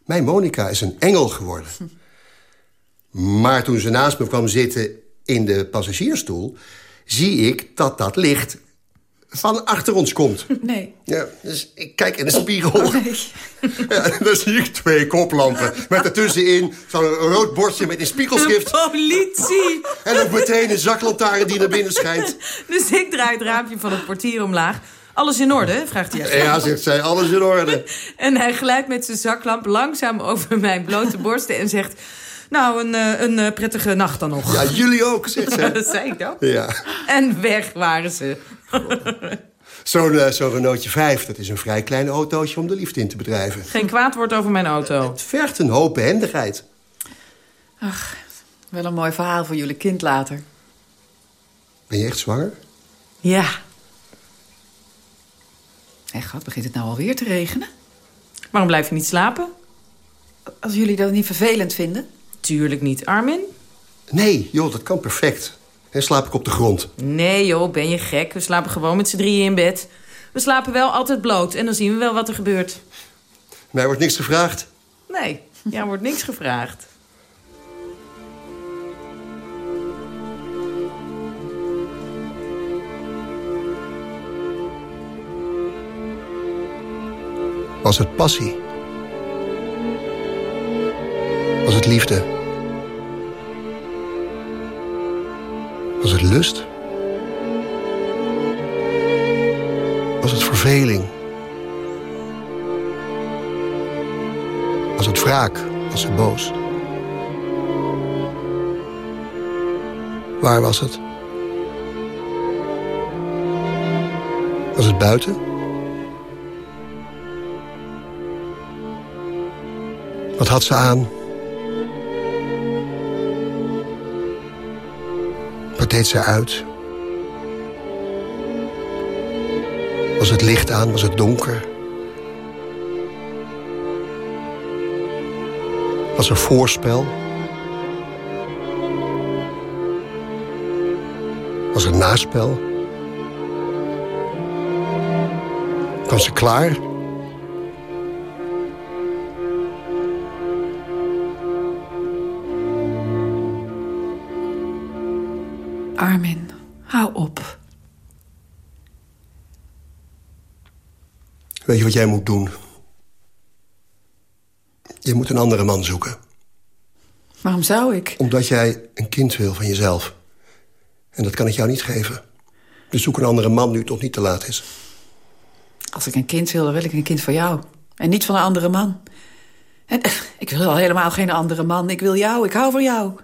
I: mijn Monica is een engel geworden. Maar toen ze naast me kwam zitten in de passagiersstoel... zie ik dat dat licht van achter ons komt.
K: Nee.
I: Ja, dus ik kijk in de spiegel. Oh, nee. Ja, en dan zie ik twee koplampen. Met ertussenin zo'n rood bordje met een spiegelschrift.
M: De politie!
I: En ook meteen een zaklantaarn die naar binnen schijnt.
M: Dus ik draai het raampje van het portier omlaag. Alles in orde, vraagt hij.
I: Ja, zegt zij, alles in orde.
M: En hij glijdt met zijn zaklamp langzaam over mijn blote borsten en zegt... Nou, een, eh, een eh, prettige nacht dan nog.
I: Ja, jullie ook, zegt ze.
M: dat zei ik dan.
I: Ja.
M: En weg waren ze.
I: Zo'n uh, zo Renaultje 5, dat is een vrij klein autootje om de liefde in te bedrijven.
M: Geen kwaad woord over mijn auto.
I: Het vergt een hoop behendigheid.
K: Ach, wel een mooi verhaal voor jullie kind later.
I: Ben je echt zwanger?
M: Ja.
K: Hé, god, begint het nou alweer te regenen?
M: Waarom blijf je niet slapen?
K: Als jullie dat niet vervelend vinden?
M: Tuurlijk niet. Armin?
I: Nee, joh, dat kan perfect. En slaap ik op de grond.
M: Nee, joh, ben je gek? We slapen gewoon met z'n drieën in bed. We slapen wel altijd bloot en dan zien we wel wat er gebeurt.
I: Mij wordt niks gevraagd.
M: Nee, jou wordt niks gevraagd.
I: Was het passie? Was het liefde? Was het lust? Was het verveling? Was het wraak? Was ze boos? Waar was het? Was het buiten? Wat had ze aan? Wat deed ze uit? Was het licht aan? Was het donker? Was er voorspel? Was er naspel? Kwam ze klaar?
K: Armin, hou op.
I: Weet je wat jij moet doen? Je moet een andere man zoeken.
K: Waarom zou ik?
I: Omdat jij een kind wil van jezelf. En dat kan ik jou niet geven. Dus zoek een andere man nu het nog niet te laat is.
K: Als ik een kind wil, dan wil ik een kind voor jou. En niet van een andere man. En, eh, ik wil al helemaal geen andere man. Ik wil jou, ik hou van jou.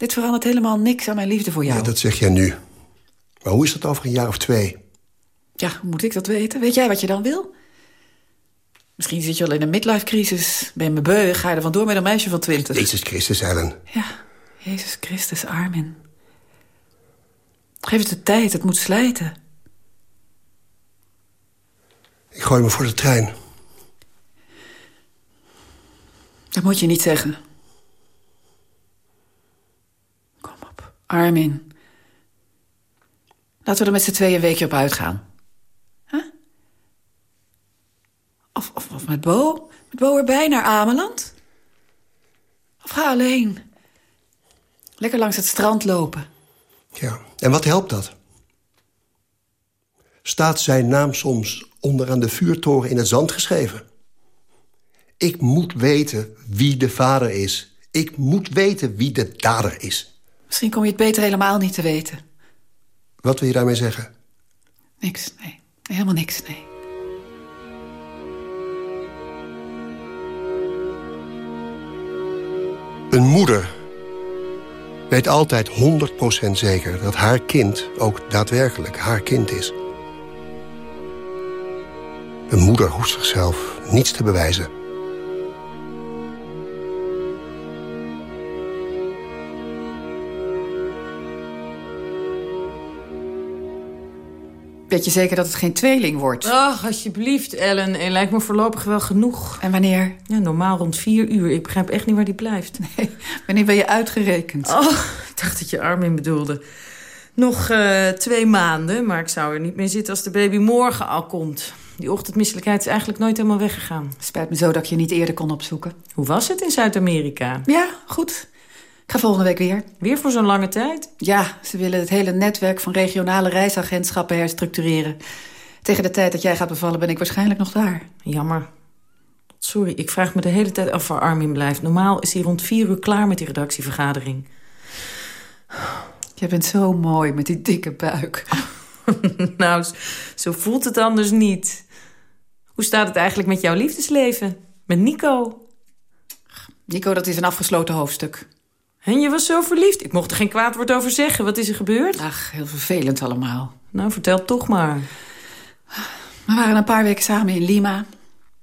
K: Dit verandert helemaal niks aan mijn liefde voor jou.
I: Ja, dat zeg jij nu. Maar hoe is dat over een jaar of twee?
K: Ja, hoe moet ik dat weten? Weet jij wat je dan wil? Misschien zit je al in een midlife-crisis. Ben je me beu, ga je er vandoor met een meisje van twintig.
I: Jezus Christus, Ellen.
K: Ja, Jezus Christus, Armin. Geef het de tijd, het moet slijten.
I: Ik gooi me voor de trein.
K: Dat moet je niet zeggen. Kom op, Armin. Laten we er met z'n tweeën een weekje op uitgaan. Huh? Of, of, met Bo? Met Bo erbij naar Ameland? Of ga alleen. Lekker langs het strand lopen.
I: Ja, en wat helpt dat? Staat zijn naam soms onderaan de vuurtoren in het zand geschreven? Ik moet weten wie de vader is. Ik moet weten wie de dader is.
K: Misschien kom je het beter helemaal niet te weten.
I: Wat wil je daarmee zeggen?
K: Niks, nee. Helemaal niks, nee.
I: Een moeder weet altijd 100% zeker dat haar kind ook daadwerkelijk haar kind is. Een moeder hoeft zichzelf niets te bewijzen.
K: Weet je zeker dat het geen tweeling wordt?
M: Ach, alsjeblieft, Ellen. En lijkt me voorlopig wel genoeg.
K: En wanneer?
M: Ja, normaal rond vier uur. Ik begrijp echt niet waar die blijft.
K: Nee, wanneer ben je uitgerekend?
M: Oh, ik dacht dat je Armin bedoelde. Nog uh, twee maanden, maar ik zou er niet meer zitten als de baby morgen al komt. Die ochtendmisselijkheid is eigenlijk nooit helemaal weggegaan.
K: Spijt me zo dat ik je niet eerder kon opzoeken.
M: Hoe was het in Zuid-Amerika?
K: Ja, goed. Ik ga volgende week weer.
M: Weer voor zo'n lange tijd?
K: Ja, ze willen het hele netwerk van regionale reisagentschappen herstructureren. Tegen de tijd dat jij gaat bevallen ben ik waarschijnlijk nog daar.
M: Jammer. Sorry, ik vraag me de hele tijd af waar Armin blijft. Normaal is hij rond vier uur klaar met die redactievergadering.
K: Je bent zo mooi met die dikke buik.
M: nou, zo voelt het anders niet. Hoe staat het eigenlijk met jouw liefdesleven? Met Nico?
K: Nico, dat is een afgesloten hoofdstuk.
M: En je was zo verliefd. Ik mocht er geen kwaad woord over zeggen. Wat is er gebeurd?
K: Ach, heel vervelend allemaal.
M: Nou, vertel toch maar.
K: We waren een paar weken samen in Lima.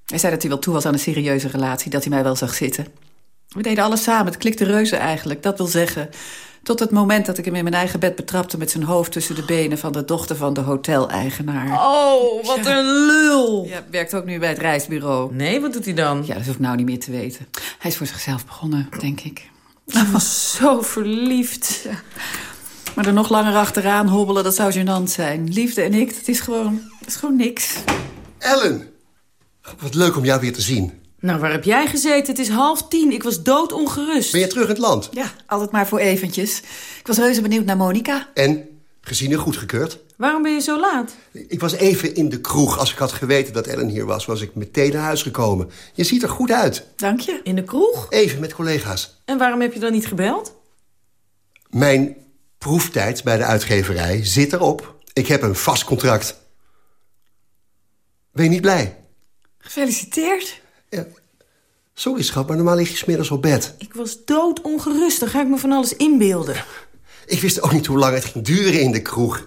K: Hij zei dat hij wel toe was aan een serieuze relatie, dat hij mij wel zag zitten. We deden alles samen, het klikte reuze eigenlijk. Dat wil zeggen, tot het moment dat ik hem in mijn eigen bed betrapte... met zijn hoofd tussen de benen van de dochter van de hoteleigenaar.
M: Oh, wat een lul!
K: Ja, werkt ook nu bij het reisbureau.
M: Nee, wat doet hij dan?
K: Ja, dat hoef ik nou niet meer te weten. Hij is voor zichzelf begonnen, denk ik.
M: Hij was zo verliefd.
K: Maar er nog langer achteraan hobbelen, dat zou gênant zijn. Liefde en ik, dat is gewoon, dat is gewoon niks.
I: Ellen! Wat leuk om jou weer te zien.
M: Nou, waar heb jij gezeten? Het is half tien. Ik was doodongerust.
I: Ben je terug in het land?
K: Ja, altijd maar voor eventjes. Ik was reuze benieuwd naar Monica.
I: En? Gezien en goedgekeurd?
M: Waarom ben je zo laat?
I: Ik was even in de kroeg. Als ik had geweten dat Ellen hier was, was ik meteen naar huis gekomen. Je ziet er goed uit.
K: Dank je.
M: In de kroeg?
I: Even met collega's.
M: En waarom heb je dan niet gebeld?
I: Mijn proeftijd bij de uitgeverij zit erop. Ik heb een vast contract. Ben je niet blij?
K: Gefeliciteerd.
I: Ja. Sorry, schat, maar normaal lig je smiddags op bed.
M: Ik was doodongerust. Dan ga ik me van alles inbeelden.
I: Ik wist ook niet hoe lang het ging duren in de kroeg.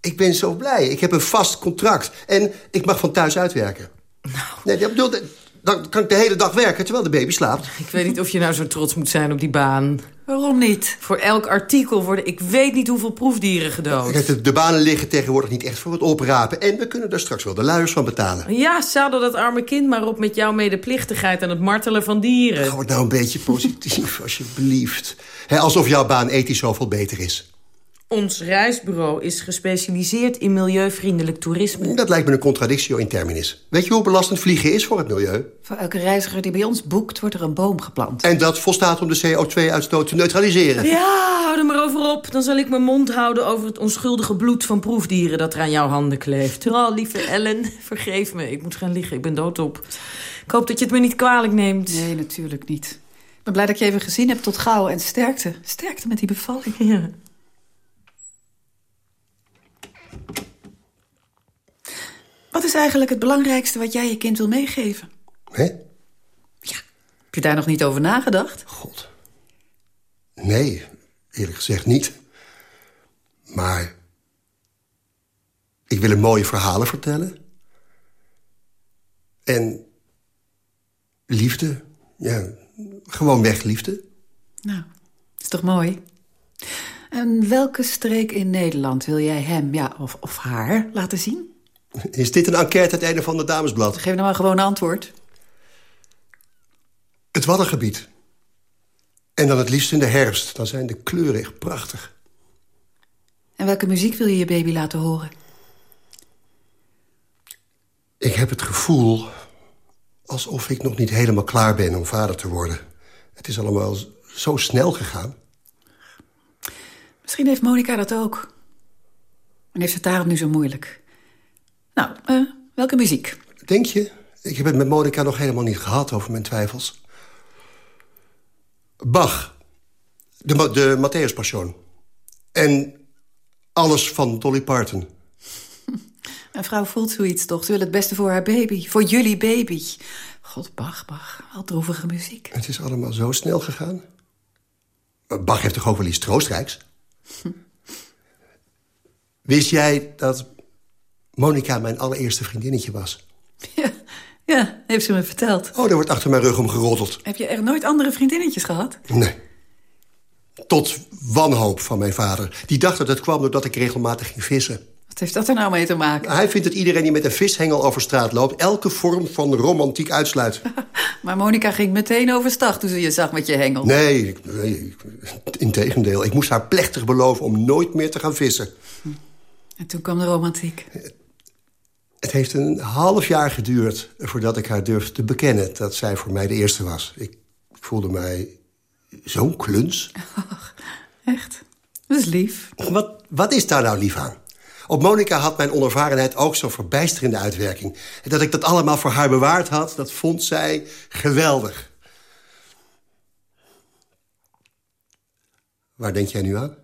I: Ik ben zo blij. Ik heb een vast contract. En ik mag van thuis uitwerken. Nou. Nee, ik bedoel, dan kan ik de hele dag werken terwijl de baby slaapt.
M: Ik weet niet of je nou zo trots moet zijn op die baan.
K: Waarom niet?
M: Voor elk artikel worden ik weet niet hoeveel proefdieren gedood.
I: De, de banen liggen tegenwoordig niet echt voor het oprapen. En we kunnen daar straks wel de luiers van betalen.
M: Ja, zadel dat arme kind maar op met jouw medeplichtigheid... aan het martelen van dieren.
I: Ga het nou een beetje positief, alsjeblieft. He, alsof jouw baan ethisch zoveel beter is.
M: Ons reisbureau is gespecialiseerd in milieuvriendelijk toerisme.
I: Dat lijkt me een contradictio in terminis. Weet je hoe belastend vliegen is voor het milieu?
K: Voor elke reiziger die bij ons boekt, wordt er een boom geplant.
I: En dat volstaat om de CO2-uitstoot te neutraliseren.
M: Ja, hou er maar over op. Dan zal ik mijn mond houden over het onschuldige bloed van proefdieren... dat er aan jouw handen kleeft. Oh, lieve Ellen, vergeef me. Ik moet gaan liggen, ik ben doodop. Ik hoop dat je het me niet kwalijk neemt.
K: Nee, natuurlijk niet. Ik ben blij dat ik je even gezien heb tot gauw. En sterkte. Sterkte met die bevalling.
M: Ja.
K: Wat is eigenlijk het belangrijkste wat jij je kind wil meegeven?
I: Hé?
K: Ja. Heb je daar nog niet over nagedacht?
I: God. Nee, eerlijk gezegd niet. Maar... Ik wil hem mooie verhalen vertellen. En... Liefde. Ja, gewoon weg liefde.
K: Nou, is toch mooi? En welke streek in Nederland wil jij hem, ja, of, of haar, laten zien?
I: Is dit een enquête uit een van de damesblad?
K: Geef nou maar gewoon een antwoord.
I: Het Waddengebied. En dan het liefst in de herfst. Dan zijn de kleuren echt prachtig.
K: En welke muziek wil je je baby laten horen?
I: Ik heb het gevoel alsof ik nog niet helemaal klaar ben om vader te worden. Het is allemaal zo snel gegaan.
K: Misschien heeft Monica dat ook. En heeft het daarom nu zo moeilijk. Nou, uh, welke muziek?
I: Denk je? Ik heb het met Monica nog helemaal niet gehad over mijn twijfels. Bach. De, de Matthäus Passion. En alles van Dolly Parton.
K: Een vrouw voelt zoiets toch? Ze wil het beste voor haar baby. Voor jullie baby. God, Bach, Bach. Al droevige muziek.
I: Het is allemaal zo snel gegaan. Bach heeft toch ook wel iets troostrijks? Wist jij dat Monica mijn allereerste vriendinnetje was?
K: Ja, ja, heeft ze me verteld.
I: Oh, daar wordt achter mijn rug om geroddeld.
K: Heb je echt nooit andere vriendinnetjes gehad?
I: Nee. Tot wanhoop van mijn vader. Die dacht dat het kwam doordat ik regelmatig ging vissen.
K: Wat heeft dat er nou mee te maken?
I: Hij vindt dat iedereen die met een vishengel over straat loopt... elke vorm van romantiek uitsluit.
K: maar Monica ging meteen overstag toen ze je zag met je hengel.
I: Nee, nee integendeel. Ik moest haar plechtig beloven om nooit meer te gaan vissen.
K: En toen kwam de romantiek.
I: Het heeft een half jaar geduurd voordat ik haar durfde te bekennen... dat zij voor mij de eerste was. Ik, ik voelde mij zo'n kluns.
K: Ach, echt? Dat is lief.
I: Wat, wat is daar nou lief aan? Op Monica had mijn onervarenheid ook zo'n verbijsterende uitwerking. En dat ik dat allemaal voor haar bewaard had, dat vond zij geweldig. Waar denk jij nu aan?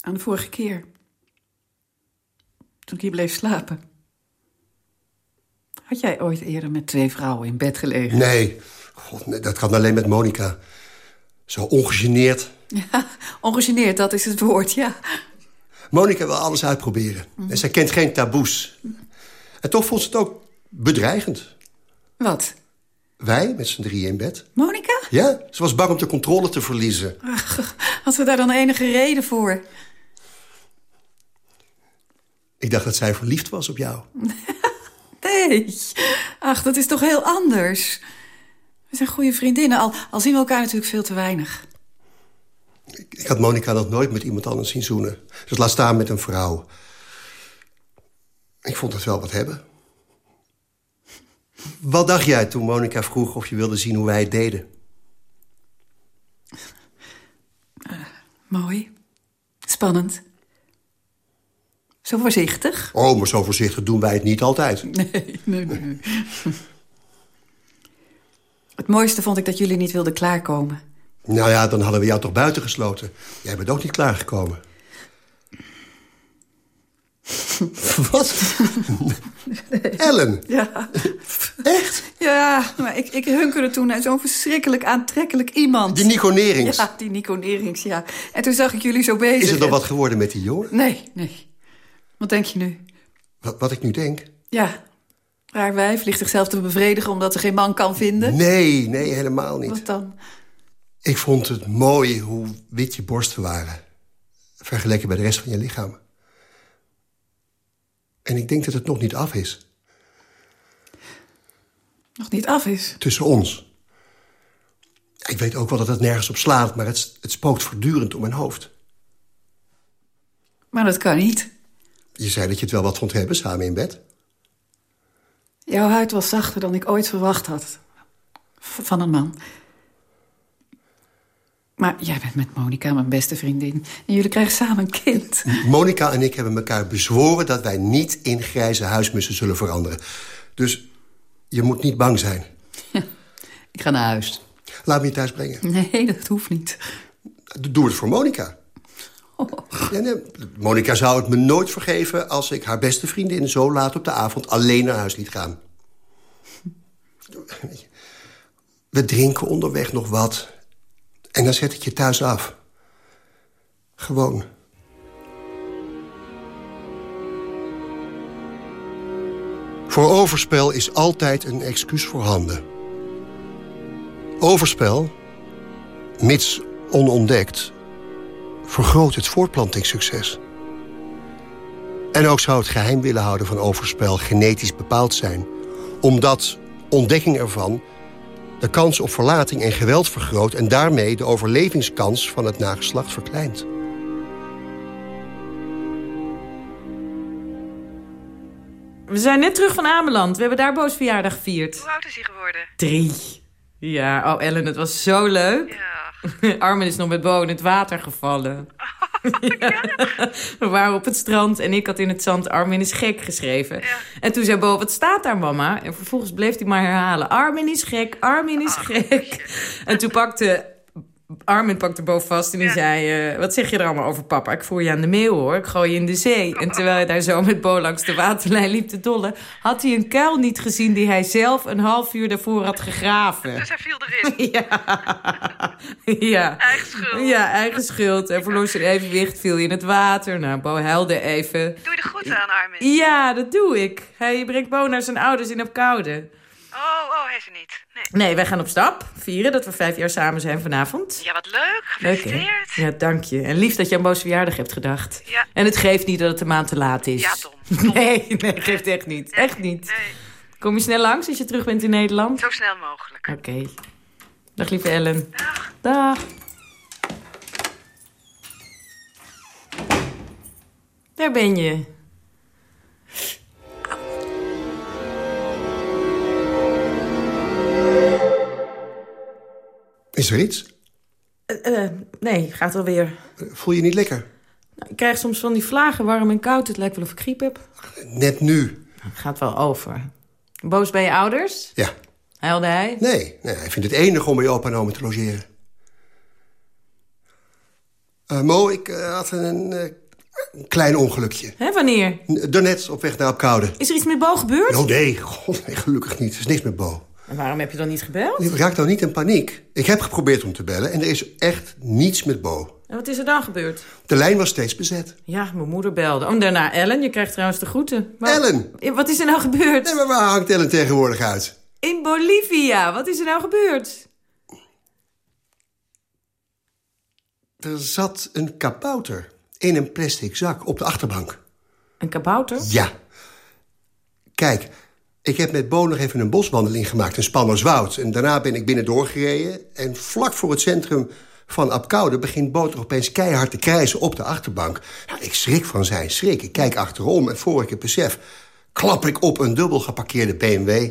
K: Aan de vorige keer. Toen ik hier bleef slapen. Had jij ooit eerder met twee vrouwen in bed gelegen?
I: Nee, God, nee, dat kan alleen met Monica. Zo ongegeneerd.
K: Ja, ongegeneerd, dat is het woord, ja.
I: Monica wil alles uitproberen. En zij kent geen taboes. En toch vond ze het ook bedreigend.
K: Wat?
I: Wij, met z'n drieën in bed.
K: Monica?
I: Ja, ze was bang om de controle te verliezen.
K: Ach, had ze daar dan enige reden voor?
I: Ik dacht dat zij verliefd was op jou.
K: Nee. Ach, dat is toch heel anders. We zijn goede vriendinnen, al, al zien we elkaar natuurlijk veel te weinig.
I: Ik had Monica nog nooit met iemand anders zien zoenen. Dus laat staan met een vrouw. Ik vond het wel wat hebben. Wat dacht jij toen Monica vroeg of je wilde zien hoe wij het deden?
K: Mooi. Spannend. Zo voorzichtig?
I: Oh, maar zo voorzichtig doen wij het niet altijd.
K: Nee, nee, nee. Het mooiste vond ik dat jullie niet wilden klaarkomen.
I: Nou ja, dan hadden we jou toch buiten gesloten. Jij bent ook niet klaargekomen. Wat? Ellen?
K: Ja.
I: Echt?
K: Ja, maar ik, ik hunkerde toen naar zo'n verschrikkelijk aantrekkelijk iemand.
I: Die Nico Nerings?
K: Ja, die Nico Nerings, ja. En toen zag ik jullie zo bezig.
I: Is het nog
K: en-
I: wat geworden met die jongen?
K: Nee, nee. Wat denk je nu?
I: Wat, wat ik nu denk?
K: Ja, raar wijf ligt zichzelf te bevredigen omdat ze geen man kan vinden.
I: Nee, nee, helemaal niet.
K: Wat dan?
I: Ik vond het mooi hoe wit je borsten waren. Vergeleken bij de rest van je lichaam. En ik denk dat het nog niet af is.
K: Nog niet af is.
I: Tussen ons. Ik weet ook wel dat het nergens op slaat, maar het, het spookt voortdurend om mijn hoofd.
K: Maar dat kan niet.
I: Je zei dat je het wel wat vond hebben samen in bed.
K: Jouw huid was zachter dan ik ooit verwacht had. Van een man. Maar jij bent met Monica mijn beste vriendin. En jullie krijgen samen een kind.
I: Monica en ik hebben elkaar bezworen dat wij niet in grijze huismussen zullen veranderen. Dus je moet niet bang zijn.
K: Ik ga naar huis.
I: Laat me je thuis brengen.
K: Nee, dat hoeft niet.
I: Doe het voor Monica. Ja, nee, Monica zou het me nooit vergeven als ik haar beste vriendin zo laat op de avond alleen naar huis liet gaan. We drinken onderweg nog wat. En dan zet ik je thuis af. Gewoon. Voor overspel is altijd een excuus voorhanden. Overspel, mits onontdekt, vergroot het voortplantingssucces. En ook zou het geheim willen houden van overspel genetisch bepaald zijn... omdat ontdekking ervan de kans op verlating en geweld vergroot... en daarmee de overlevingskans van het nageslacht verkleint.
M: We zijn net terug van Ameland. We hebben daar Boos verjaardag gevierd.
N: Hoe oud is hij geworden?
M: Drie. Ja, oh Ellen, het was zo leuk. Armin is nog met Bo in het water gevallen. Ja. We waren op het strand en ik had in het zand Armin is gek geschreven. En toen zei Bo, wat staat daar mama? En vervolgens bleef hij maar herhalen. Armin is gek, Armin is gek. En toen pakte... Armin pakte Bo vast en die zei... eh, wat zeg je er allemaal over, papa? Ik voer je aan de meeuw, hoor. Ik gooi je in de zee. En terwijl hij daar zo met Bo langs de waterlijn liep te dollen... had hij een kuil niet gezien die hij zelf een half uur daarvoor had gegraven.
N: Dus hij viel erin.
M: Ja.
N: Eigen schuld.
M: Ja, eigen schuld. En verloor zijn evenwicht, viel in het water. Nou, Bo huilde even.
N: Doe je er goed aan, Armin?
M: Ja, dat doe ik. Hij brengt Bo naar zijn ouders in Opkoude.
N: Oh, oh, hij is er niet. Nee.
M: Nee, wij gaan op stap. Vieren dat we vijf jaar samen zijn vanavond.
N: Ja, wat leuk. Gefeliciteerd.
M: Ja, dank je. En lief dat je aan Bo's verjaardag hebt gedacht.
N: Ja.
M: En het geeft niet dat het een maand te laat is.
N: Ja,
M: Nee, nee, geeft echt niet. Echt niet. Kom je snel langs als je terug bent in Nederland?
N: Zo snel mogelijk.
M: Oké. Dag, lieve Ellen. Dag. Daar ben je.
I: Is er iets?
M: Eh, eh, nee, gaat wel weer.
I: Voel je niet lekker?
M: Nou, ik krijg soms van die vlagen, warm en koud. Het lijkt wel of ik griep heb.
I: Net nu.
M: Gaat wel over. Boos bij je ouders?
I: Ja.
M: Huilde hij?
I: Nee, nee, hij vindt het enig om bij je opa en oma te logeren. Eh, Mo, ik had een Een klein ongelukje.
M: Hè, wanneer?
I: Daarnet op weg naar Apkoude.
M: Is er iets met Bo gebeurd?
I: Oh nee, god, nee, gelukkig niet. Er is niks met Bo.
M: En waarom heb je dan niet gebeld?
I: Raak nou niet in paniek. Ik heb geprobeerd om te bellen en er is echt niets met Bo.
M: En wat is er dan gebeurd?
I: De lijn was steeds bezet.
M: Ja, mijn moeder belde. Oh, en daarna Ellen. Je krijgt trouwens de groeten. Maar-
I: Ellen?
M: Wat is er nou gebeurd?
I: Nee, maar waar hangt Ellen tegenwoordig uit?
M: In Bolivia. Wat is er nou gebeurd?
I: Er zat een kabouter in een plastic zak op de achterbank.
M: Een kabouter?
I: Ja. Kijk, ik heb met Bo nog even een boswandeling gemaakt in Spannerswoud. En daarna ben ik binnen doorgereden. En vlak voor het centrum van Apkoude begint Bo toch opeens keihard te krijzen op de achterbank. Nou, ik schrik van zijn schrik. Ik kijk achterom en voor ik het besef... klap ik op een dubbel geparkeerde BMW.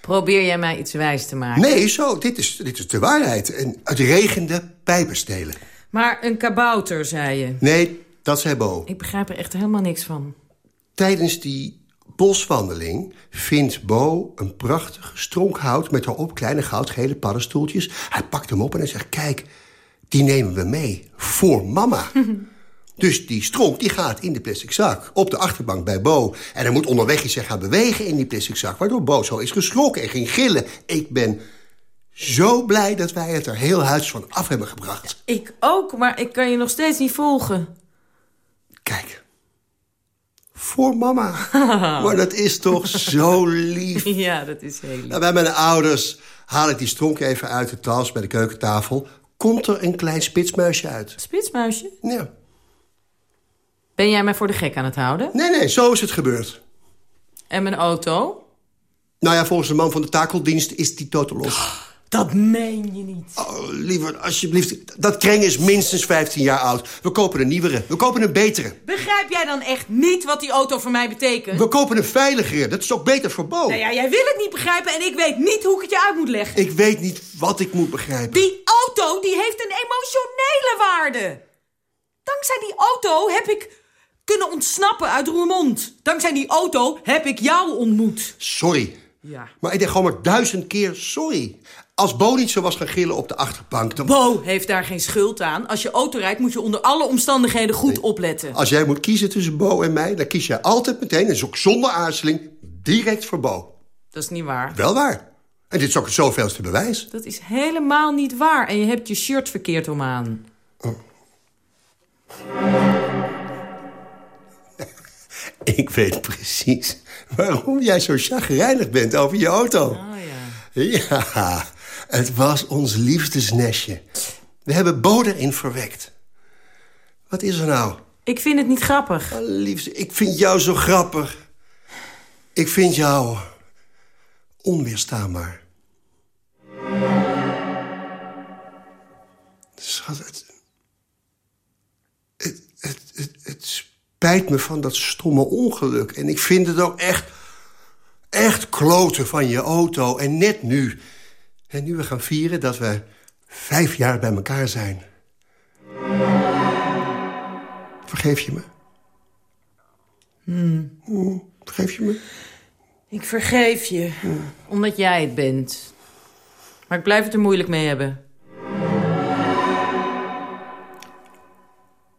M: Probeer jij mij iets wijs te maken?
I: Nee, zo, dit is, dit is de waarheid. En het regende pijpenstelen.
M: Maar een kabouter, zei je.
I: Nee, dat zei Bo.
M: Ik begrijp er echt helemaal niks van.
I: Tijdens die boswandeling vindt Bo een prachtige stronk hout... met daarop kleine goudgele paddenstoeltjes. Hij pakt hem op en hij zegt... kijk, die nemen we mee voor mama. dus die stronk die gaat in de plastic zak op de achterbank bij Bo. En hij moet onderweg iets gaan bewegen in die plastic zak... waardoor Bo zo is geschrokken en ging gillen. Ik ben zo blij dat wij het er heel huis van af hebben gebracht.
M: Ik ook, maar ik kan je nog steeds niet volgen.
I: Kijk. Voor mama. maar dat is toch zo lief.
M: Ja, dat is heel lief.
I: Nou, bij mijn ouders haal ik die stronk even uit de tas bij de keukentafel. Komt er een klein spitsmuisje uit.
M: Spitsmuisje?
I: Ja.
M: Ben jij mij voor de gek aan het houden?
I: Nee, nee, zo is het gebeurd.
M: En mijn auto?
I: Nou ja, volgens de man van de takeldienst is die totaal los.
M: Dat meen je niet.
I: Oh, liever, alsjeblieft. Dat kreng is minstens 15 jaar oud. We kopen een nieuwere. We kopen een betere.
M: Begrijp jij dan echt niet wat die auto voor mij betekent?
I: We kopen een veiligere. Dat is toch beter voor Bo?
M: Nou ja, jij wil het niet begrijpen en ik weet niet hoe ik het je uit moet leggen.
I: Ik weet niet wat ik moet begrijpen.
M: Die auto, die heeft een emotionele waarde. Dankzij die auto heb ik kunnen ontsnappen uit Roermond. Dankzij die auto heb ik jou ontmoet.
I: Sorry.
M: Ja.
I: Maar ik denk gewoon maar duizend keer sorry. Als Bo niet zo was gaan gillen op de achterbank... dan...
M: Bo heeft daar geen schuld aan. Als je auto rijdt moet je onder alle omstandigheden goed opletten.
I: Als jij moet kiezen tussen Bo en mij... dan kies jij altijd meteen, en ook zonder aarzeling... direct voor Bo.
M: Dat is niet waar.
I: Wel waar. En dit is ook het zoveelste bewijs.
M: Dat is helemaal niet waar. En je hebt je shirt verkeerd om aan.
I: Ik weet precies waarom jij zo chagrijnig bent over je auto.
M: Oh ja.
I: Ja, het was ons liefdesnestje. We hebben Bo erin verwekt. Wat is er nou?
M: Ik vind het niet grappig.
I: Oh, liefste, ik vind jou zo grappig. Ik vind jou onweerstaanbaar. Schat, het, het, het, het, het spijt me van dat stomme ongeluk. En ik vind het ook echt, echt kloten van je auto. En net nu. En nu we gaan vieren dat we vijf jaar bij elkaar zijn. Vergeef je me?
M: Hmm.
I: Hmm, Vergeef je me?
M: Ik vergeef je, omdat jij het bent. Maar ik blijf het er moeilijk mee hebben.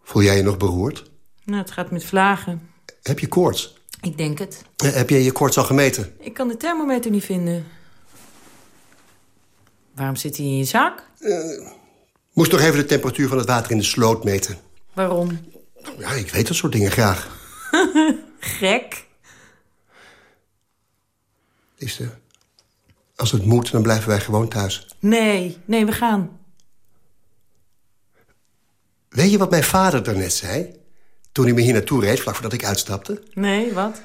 I: Voel jij je nog beroerd?
M: Nou, het gaat met vlagen.
I: Heb je koorts?
M: Ik denk het.
I: Eh, Heb jij je koorts al gemeten?
M: Ik kan de thermometer niet vinden. Waarom zit hij in je zak?
I: Moest nog even de temperatuur van het water in de sloot meten.
M: Waarom?
I: Ja, ik weet dat soort dingen graag.
M: Gek.
I: Liefste, als het moet, dan blijven wij gewoon thuis.
M: Nee, nee, we gaan.
I: Weet je wat mijn vader daarnet zei? Toen hij me hier naartoe reed, vlak voordat ik uitstapte.
M: Nee, wat?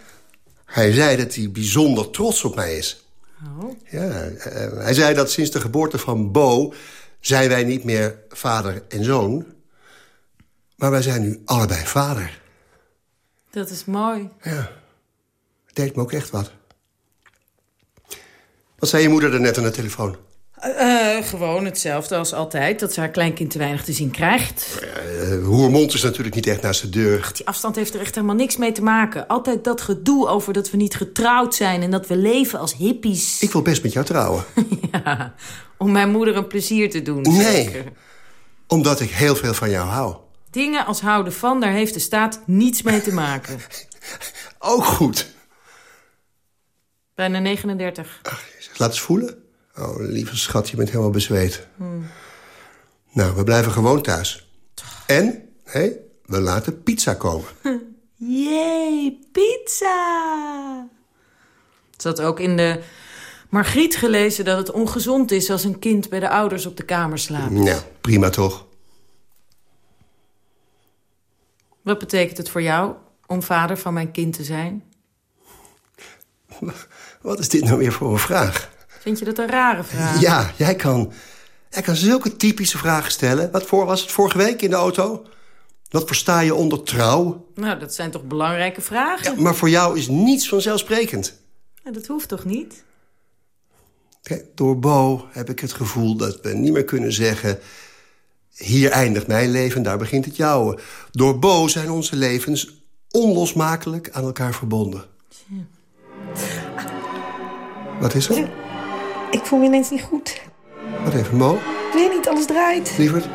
I: Hij zei dat hij bijzonder trots op mij is.
M: Oh.
I: Ja, eh, hij zei dat sinds de geboorte van Bo... zijn wij niet meer vader en zoon. Maar wij zijn nu allebei vader.
M: Dat is mooi.
I: Ja, deed me ook echt wat. Wat zei je moeder er net aan de telefoon?
M: Eh, eh, gewoon hetzelfde als altijd. Dat ze haar kleinkind te weinig te zien krijgt.
I: Uh, Roermond is natuurlijk niet echt naast de deur.
M: Die afstand heeft er echt helemaal niks mee te maken. Altijd dat gedoe over dat we niet getrouwd zijn... en dat we leven als hippies.
I: Ik wil best met jou trouwen.
M: ja, om mijn moeder een plezier te doen.
I: Nee,
M: zeker.
I: omdat ik heel veel van jou hou.
M: Dingen als houden van, daar heeft de staat niets mee te maken.
I: Ook goed.
M: Bijna 39.
I: Laat eens voelen. Oh, lieve schat, je bent helemaal bezweet.
M: Hmm.
I: Nou, we blijven gewoon thuis. En, hé, we laten pizza komen.
M: Jee, pizza! Het zat ook in de Margriet gelezen dat het ongezond is... als een kind bij de ouders op de kamer slaapt.
I: Nou, prima toch?
M: Wat betekent het voor jou om vader van mijn kind te zijn?
I: Wat is dit nou weer voor een vraag?
M: Vind je dat een rare vraag?
I: Ja, jij kan, jij kan zulke typische vragen stellen. Wat voor was het vorige week in de auto? Wat versta je onder trouw?
M: Nou, dat zijn toch belangrijke vragen?
I: Ja, maar voor jou is niets vanzelfsprekend.
M: Ja, dat hoeft toch niet?
I: Kijk, door Bo heb ik het gevoel dat we niet meer kunnen zeggen... hier eindigt mijn leven, daar begint het jouwe. Door Bo zijn onze levens onlosmakelijk aan elkaar verbonden. Wat is er?
O: Ik voel me ineens niet goed.
I: Wat even, Mo?
O: Ik weet niet, alles draait.
I: Lieverd?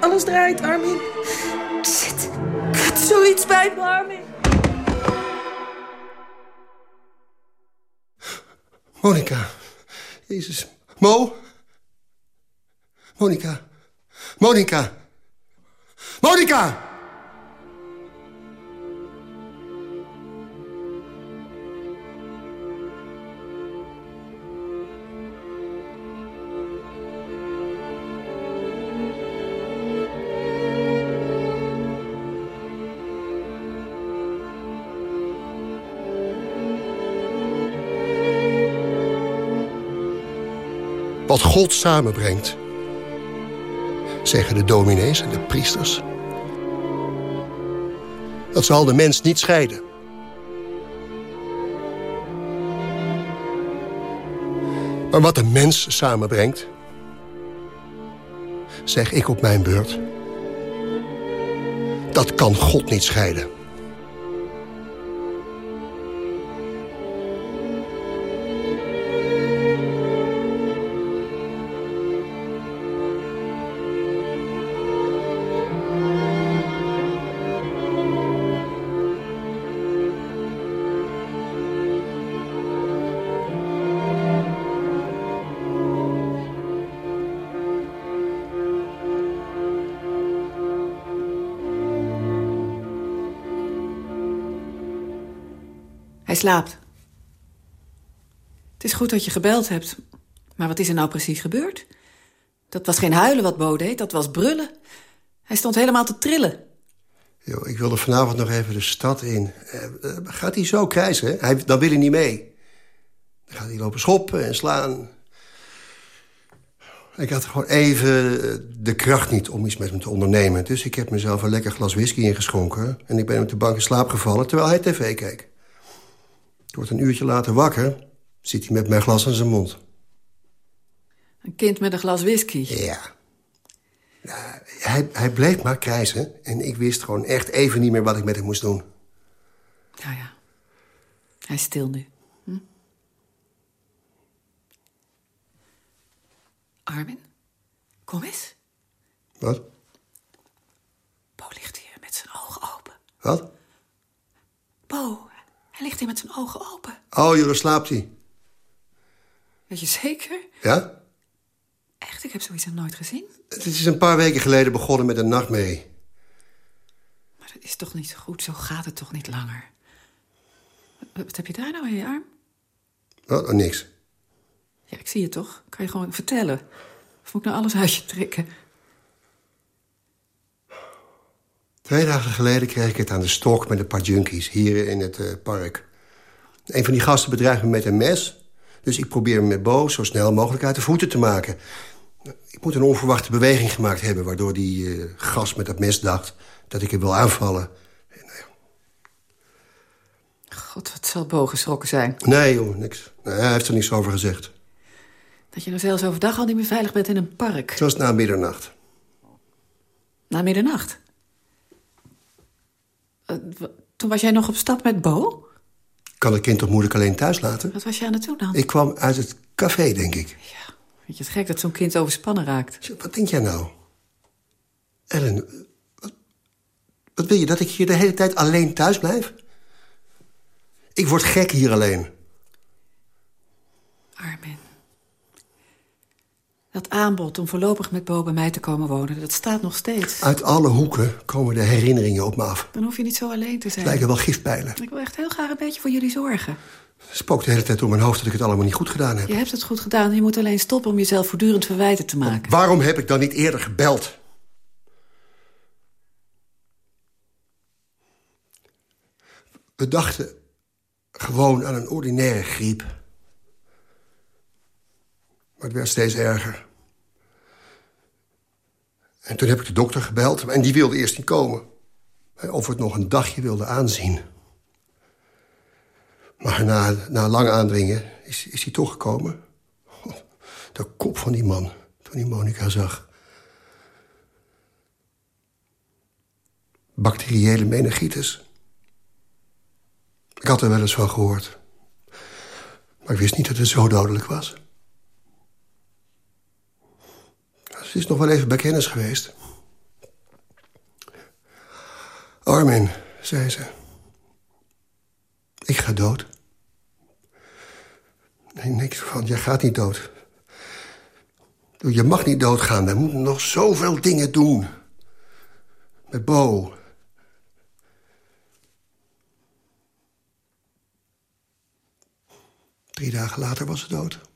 O: Alles draait, Armin. Shit. Ik had zoiets bij me, Armin.
I: Monica. Jezus. Mo? Monica. Monica. Monica! God samenbrengt, zeggen de dominees en de priesters. Dat zal de mens niet scheiden. Maar wat de mens samenbrengt, zeg ik op mijn beurt... dat kan God niet scheiden.
K: Slaapt. Het is goed dat je gebeld hebt. Maar wat is er nou precies gebeurd? Dat was geen huilen wat Bo deed, dat was brullen. Hij stond helemaal te trillen.
I: Yo, ik wilde vanavond nog even de stad in. Eh, eh, gaat hij zo krijsen? hè? Hij, dan wil hij niet mee. Dan gaat hij lopen schoppen en slaan. Ik had gewoon even eh, de kracht niet om iets met hem te ondernemen. Dus ik heb mezelf een lekker glas whisky ingeschonken... en ik ben op de bank in slaap gevallen terwijl hij tv keek. Ik word een uurtje later wakker, zit hij met mijn glas aan zijn mond.
K: Een kind met een glas whisky.
I: Ja. Hij, hij bleef maar krijsen en ik wist gewoon echt even niet meer wat ik met hem moest doen.
K: Nou ja, hij is stil nu. Hm? Armin, kom eens.
I: Wat?
K: Bo ligt hier met zijn ogen open.
I: Wat?
K: Bo, hij ligt hier met zijn ogen open.
I: Oh, joh, slaapt hij.
K: Weet je zeker?
I: Ja?
K: Echt, ik heb zoiets nog nooit gezien.
I: Het is een paar weken geleden begonnen met een nachtmerrie.
K: Maar dat is toch niet goed, zo gaat het toch niet langer. Wat, wat heb je daar nou in je arm?
I: Oh, niks.
K: Ja, ik zie het toch. Kan je gewoon vertellen. Of moet ik nou alles uit je trekken?
I: Twee dagen geleden kreeg ik het aan de stok met een paar junkies hier in het eh, park. Een van die gasten bedreigt me met een mes. Dus ik probeer hem met Bo zo snel mogelijk uit de voeten te maken. Ik moet een onverwachte beweging gemaakt hebben... waardoor die eh, gast met dat mes dacht dat ik hem wil aanvallen.
K: God, wat zal Bo geschrokken zijn.
I: Nee, joh, niks. Hij heeft er niets over gezegd.
K: Dat je nou zelfs overdag al niet meer veilig bent in een park.
I: Het was na middernacht.
K: Na middernacht. Eh, toen was jij nog op stap met Bo?
I: Kan het kind toch moeilijk alleen thuis laten?
K: Wat was jij aan het doen dan?
I: Ik kwam uit het café, denk ik.
K: Vind je het gek dat zo'n kind overspannen raakt?
I: Wat denk jij nou? Ellen, wat, Wat wil je, dat ik hier de hele tijd alleen thuis blijf? Ik word gek hier alleen.
K: Armin. Dat aanbod om voorlopig met Bo bij mij te komen wonen... dat staat nog steeds.
I: Uit alle hoeken komen de herinneringen op me af.
K: Dan hoef je niet zo alleen te zijn.
I: Het lijken wel giftpijlen.
K: Ik wil echt heel graag een beetje voor jullie zorgen.
I: Het spookt de hele tijd door mijn hoofd dat ik het allemaal niet goed gedaan heb.
K: Je hebt het goed gedaan. Je moet alleen stoppen om jezelf voortdurend verwijten te maken.
I: Waarom heb ik dan niet eerder gebeld? We dachten gewoon aan een ordinaire griep. Maar het werd steeds erger. En toen heb ik de dokter gebeld en die wilde eerst niet komen. Of we het nog een dagje wilde aanzien. Maar na, na lang aandringen is, is hij toch gekomen. De kop van die man, toen hij Monica zag. Bacteriële meningitis. Ik had er wel eens van gehoord. Maar ik wist niet dat het zo dodelijk was. Ze is nog wel even bij kennis geweest. Armin, zei ze. Ik ga dood. Nee, niks van, jij gaat niet dood. Je mag niet doodgaan, we moeten nog zoveel dingen doen. Met Bo. Drie dagen later was ze dood.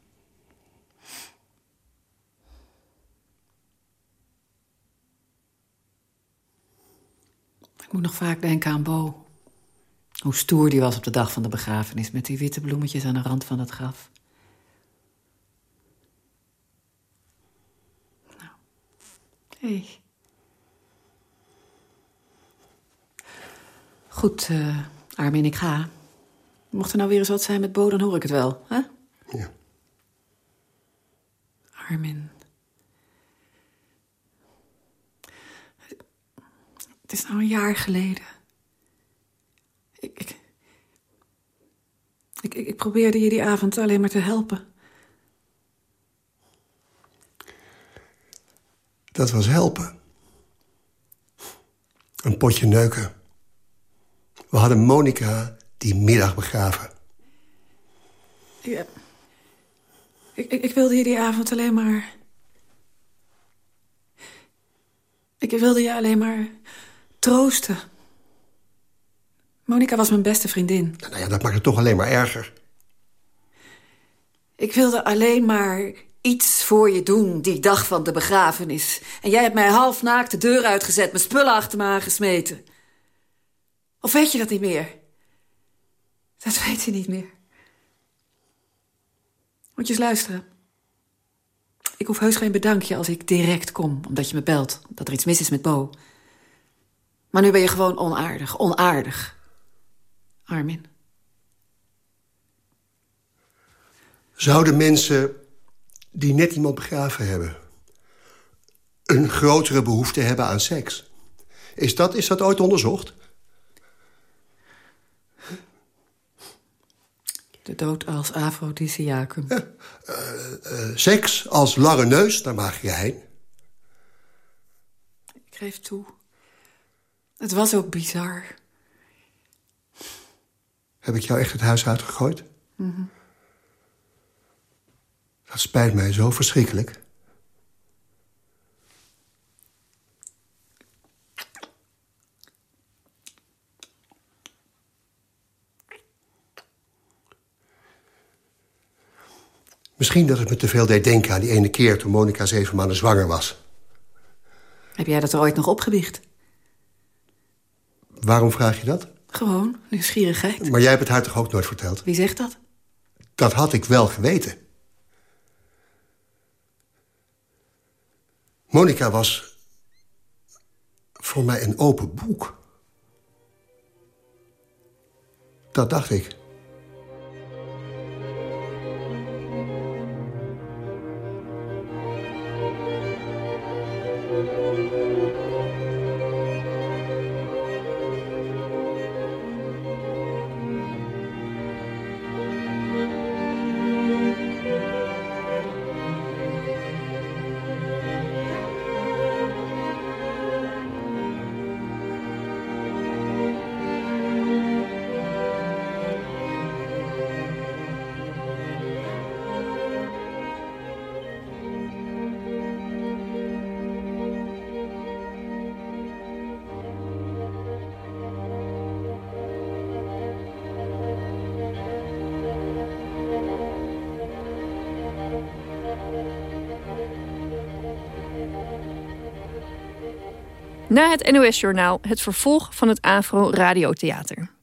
K: Moet nog vaak denken aan Bo. Hoe stoer die was op de dag van de begrafenis... met die witte bloemetjes aan de rand van het graf. Nou. Hey. Goed, uh, Armin, ik ga. Mocht er nou weer eens wat zijn met Bo, dan hoor ik het wel, hè?
I: Ja.
K: Armin. Is nou een jaar geleden. Ik, ik, ik, ik, probeerde je die avond alleen maar te helpen.
I: Dat was helpen. Een potje neuken. We hadden Monica die middag begraven.
K: Ja. Ik, ik, ik wilde je die avond alleen maar... Ik wilde je alleen maar troosten. Monica was mijn beste vriendin.
I: Nou ja, dat maakt het toch alleen maar erger.
K: Ik wilde alleen maar iets voor je doen die dag van de begrafenis. En jij hebt mij half naakt de deur uitgezet, mijn spullen achter me aangesmeten. Of weet je dat niet meer? Dat weet je niet meer. Moet je eens luisteren. Ik hoef heus geen bedankje als ik direct kom, omdat je me belt. Dat er iets mis is met Bo. Maar nu ben je gewoon onaardig, onaardig. Armin.
I: Zouden mensen die net iemand begraven hebben... een grotere behoefte hebben aan seks? Is dat, is dat ooit onderzocht?
K: De dood als afrodisiacum.
I: Ja, uh, uh, seks als lange neus, daar mag je heen.
K: Ik geef toe. Het was ook bizar.
I: Heb ik jou echt het huis uitgegooid?
K: Mm -hmm.
I: Dat spijt mij zo verschrikkelijk. Misschien dat het me te veel deed denken aan die ene keer... toen Monica zeven maanden zwanger was.
K: Heb jij dat er ooit nog opgebiecht?
I: Waarom vraag je dat?
K: Gewoon, nieuwsgierigheid.
I: Maar jij hebt het haar toch ook nooit verteld?
K: Wie zegt dat?
I: Dat had ik wel geweten. Monica was voor mij een open boek. Dat dacht ik.
B: Na het NOS-journaal het vervolg van het Afro Radiotheater.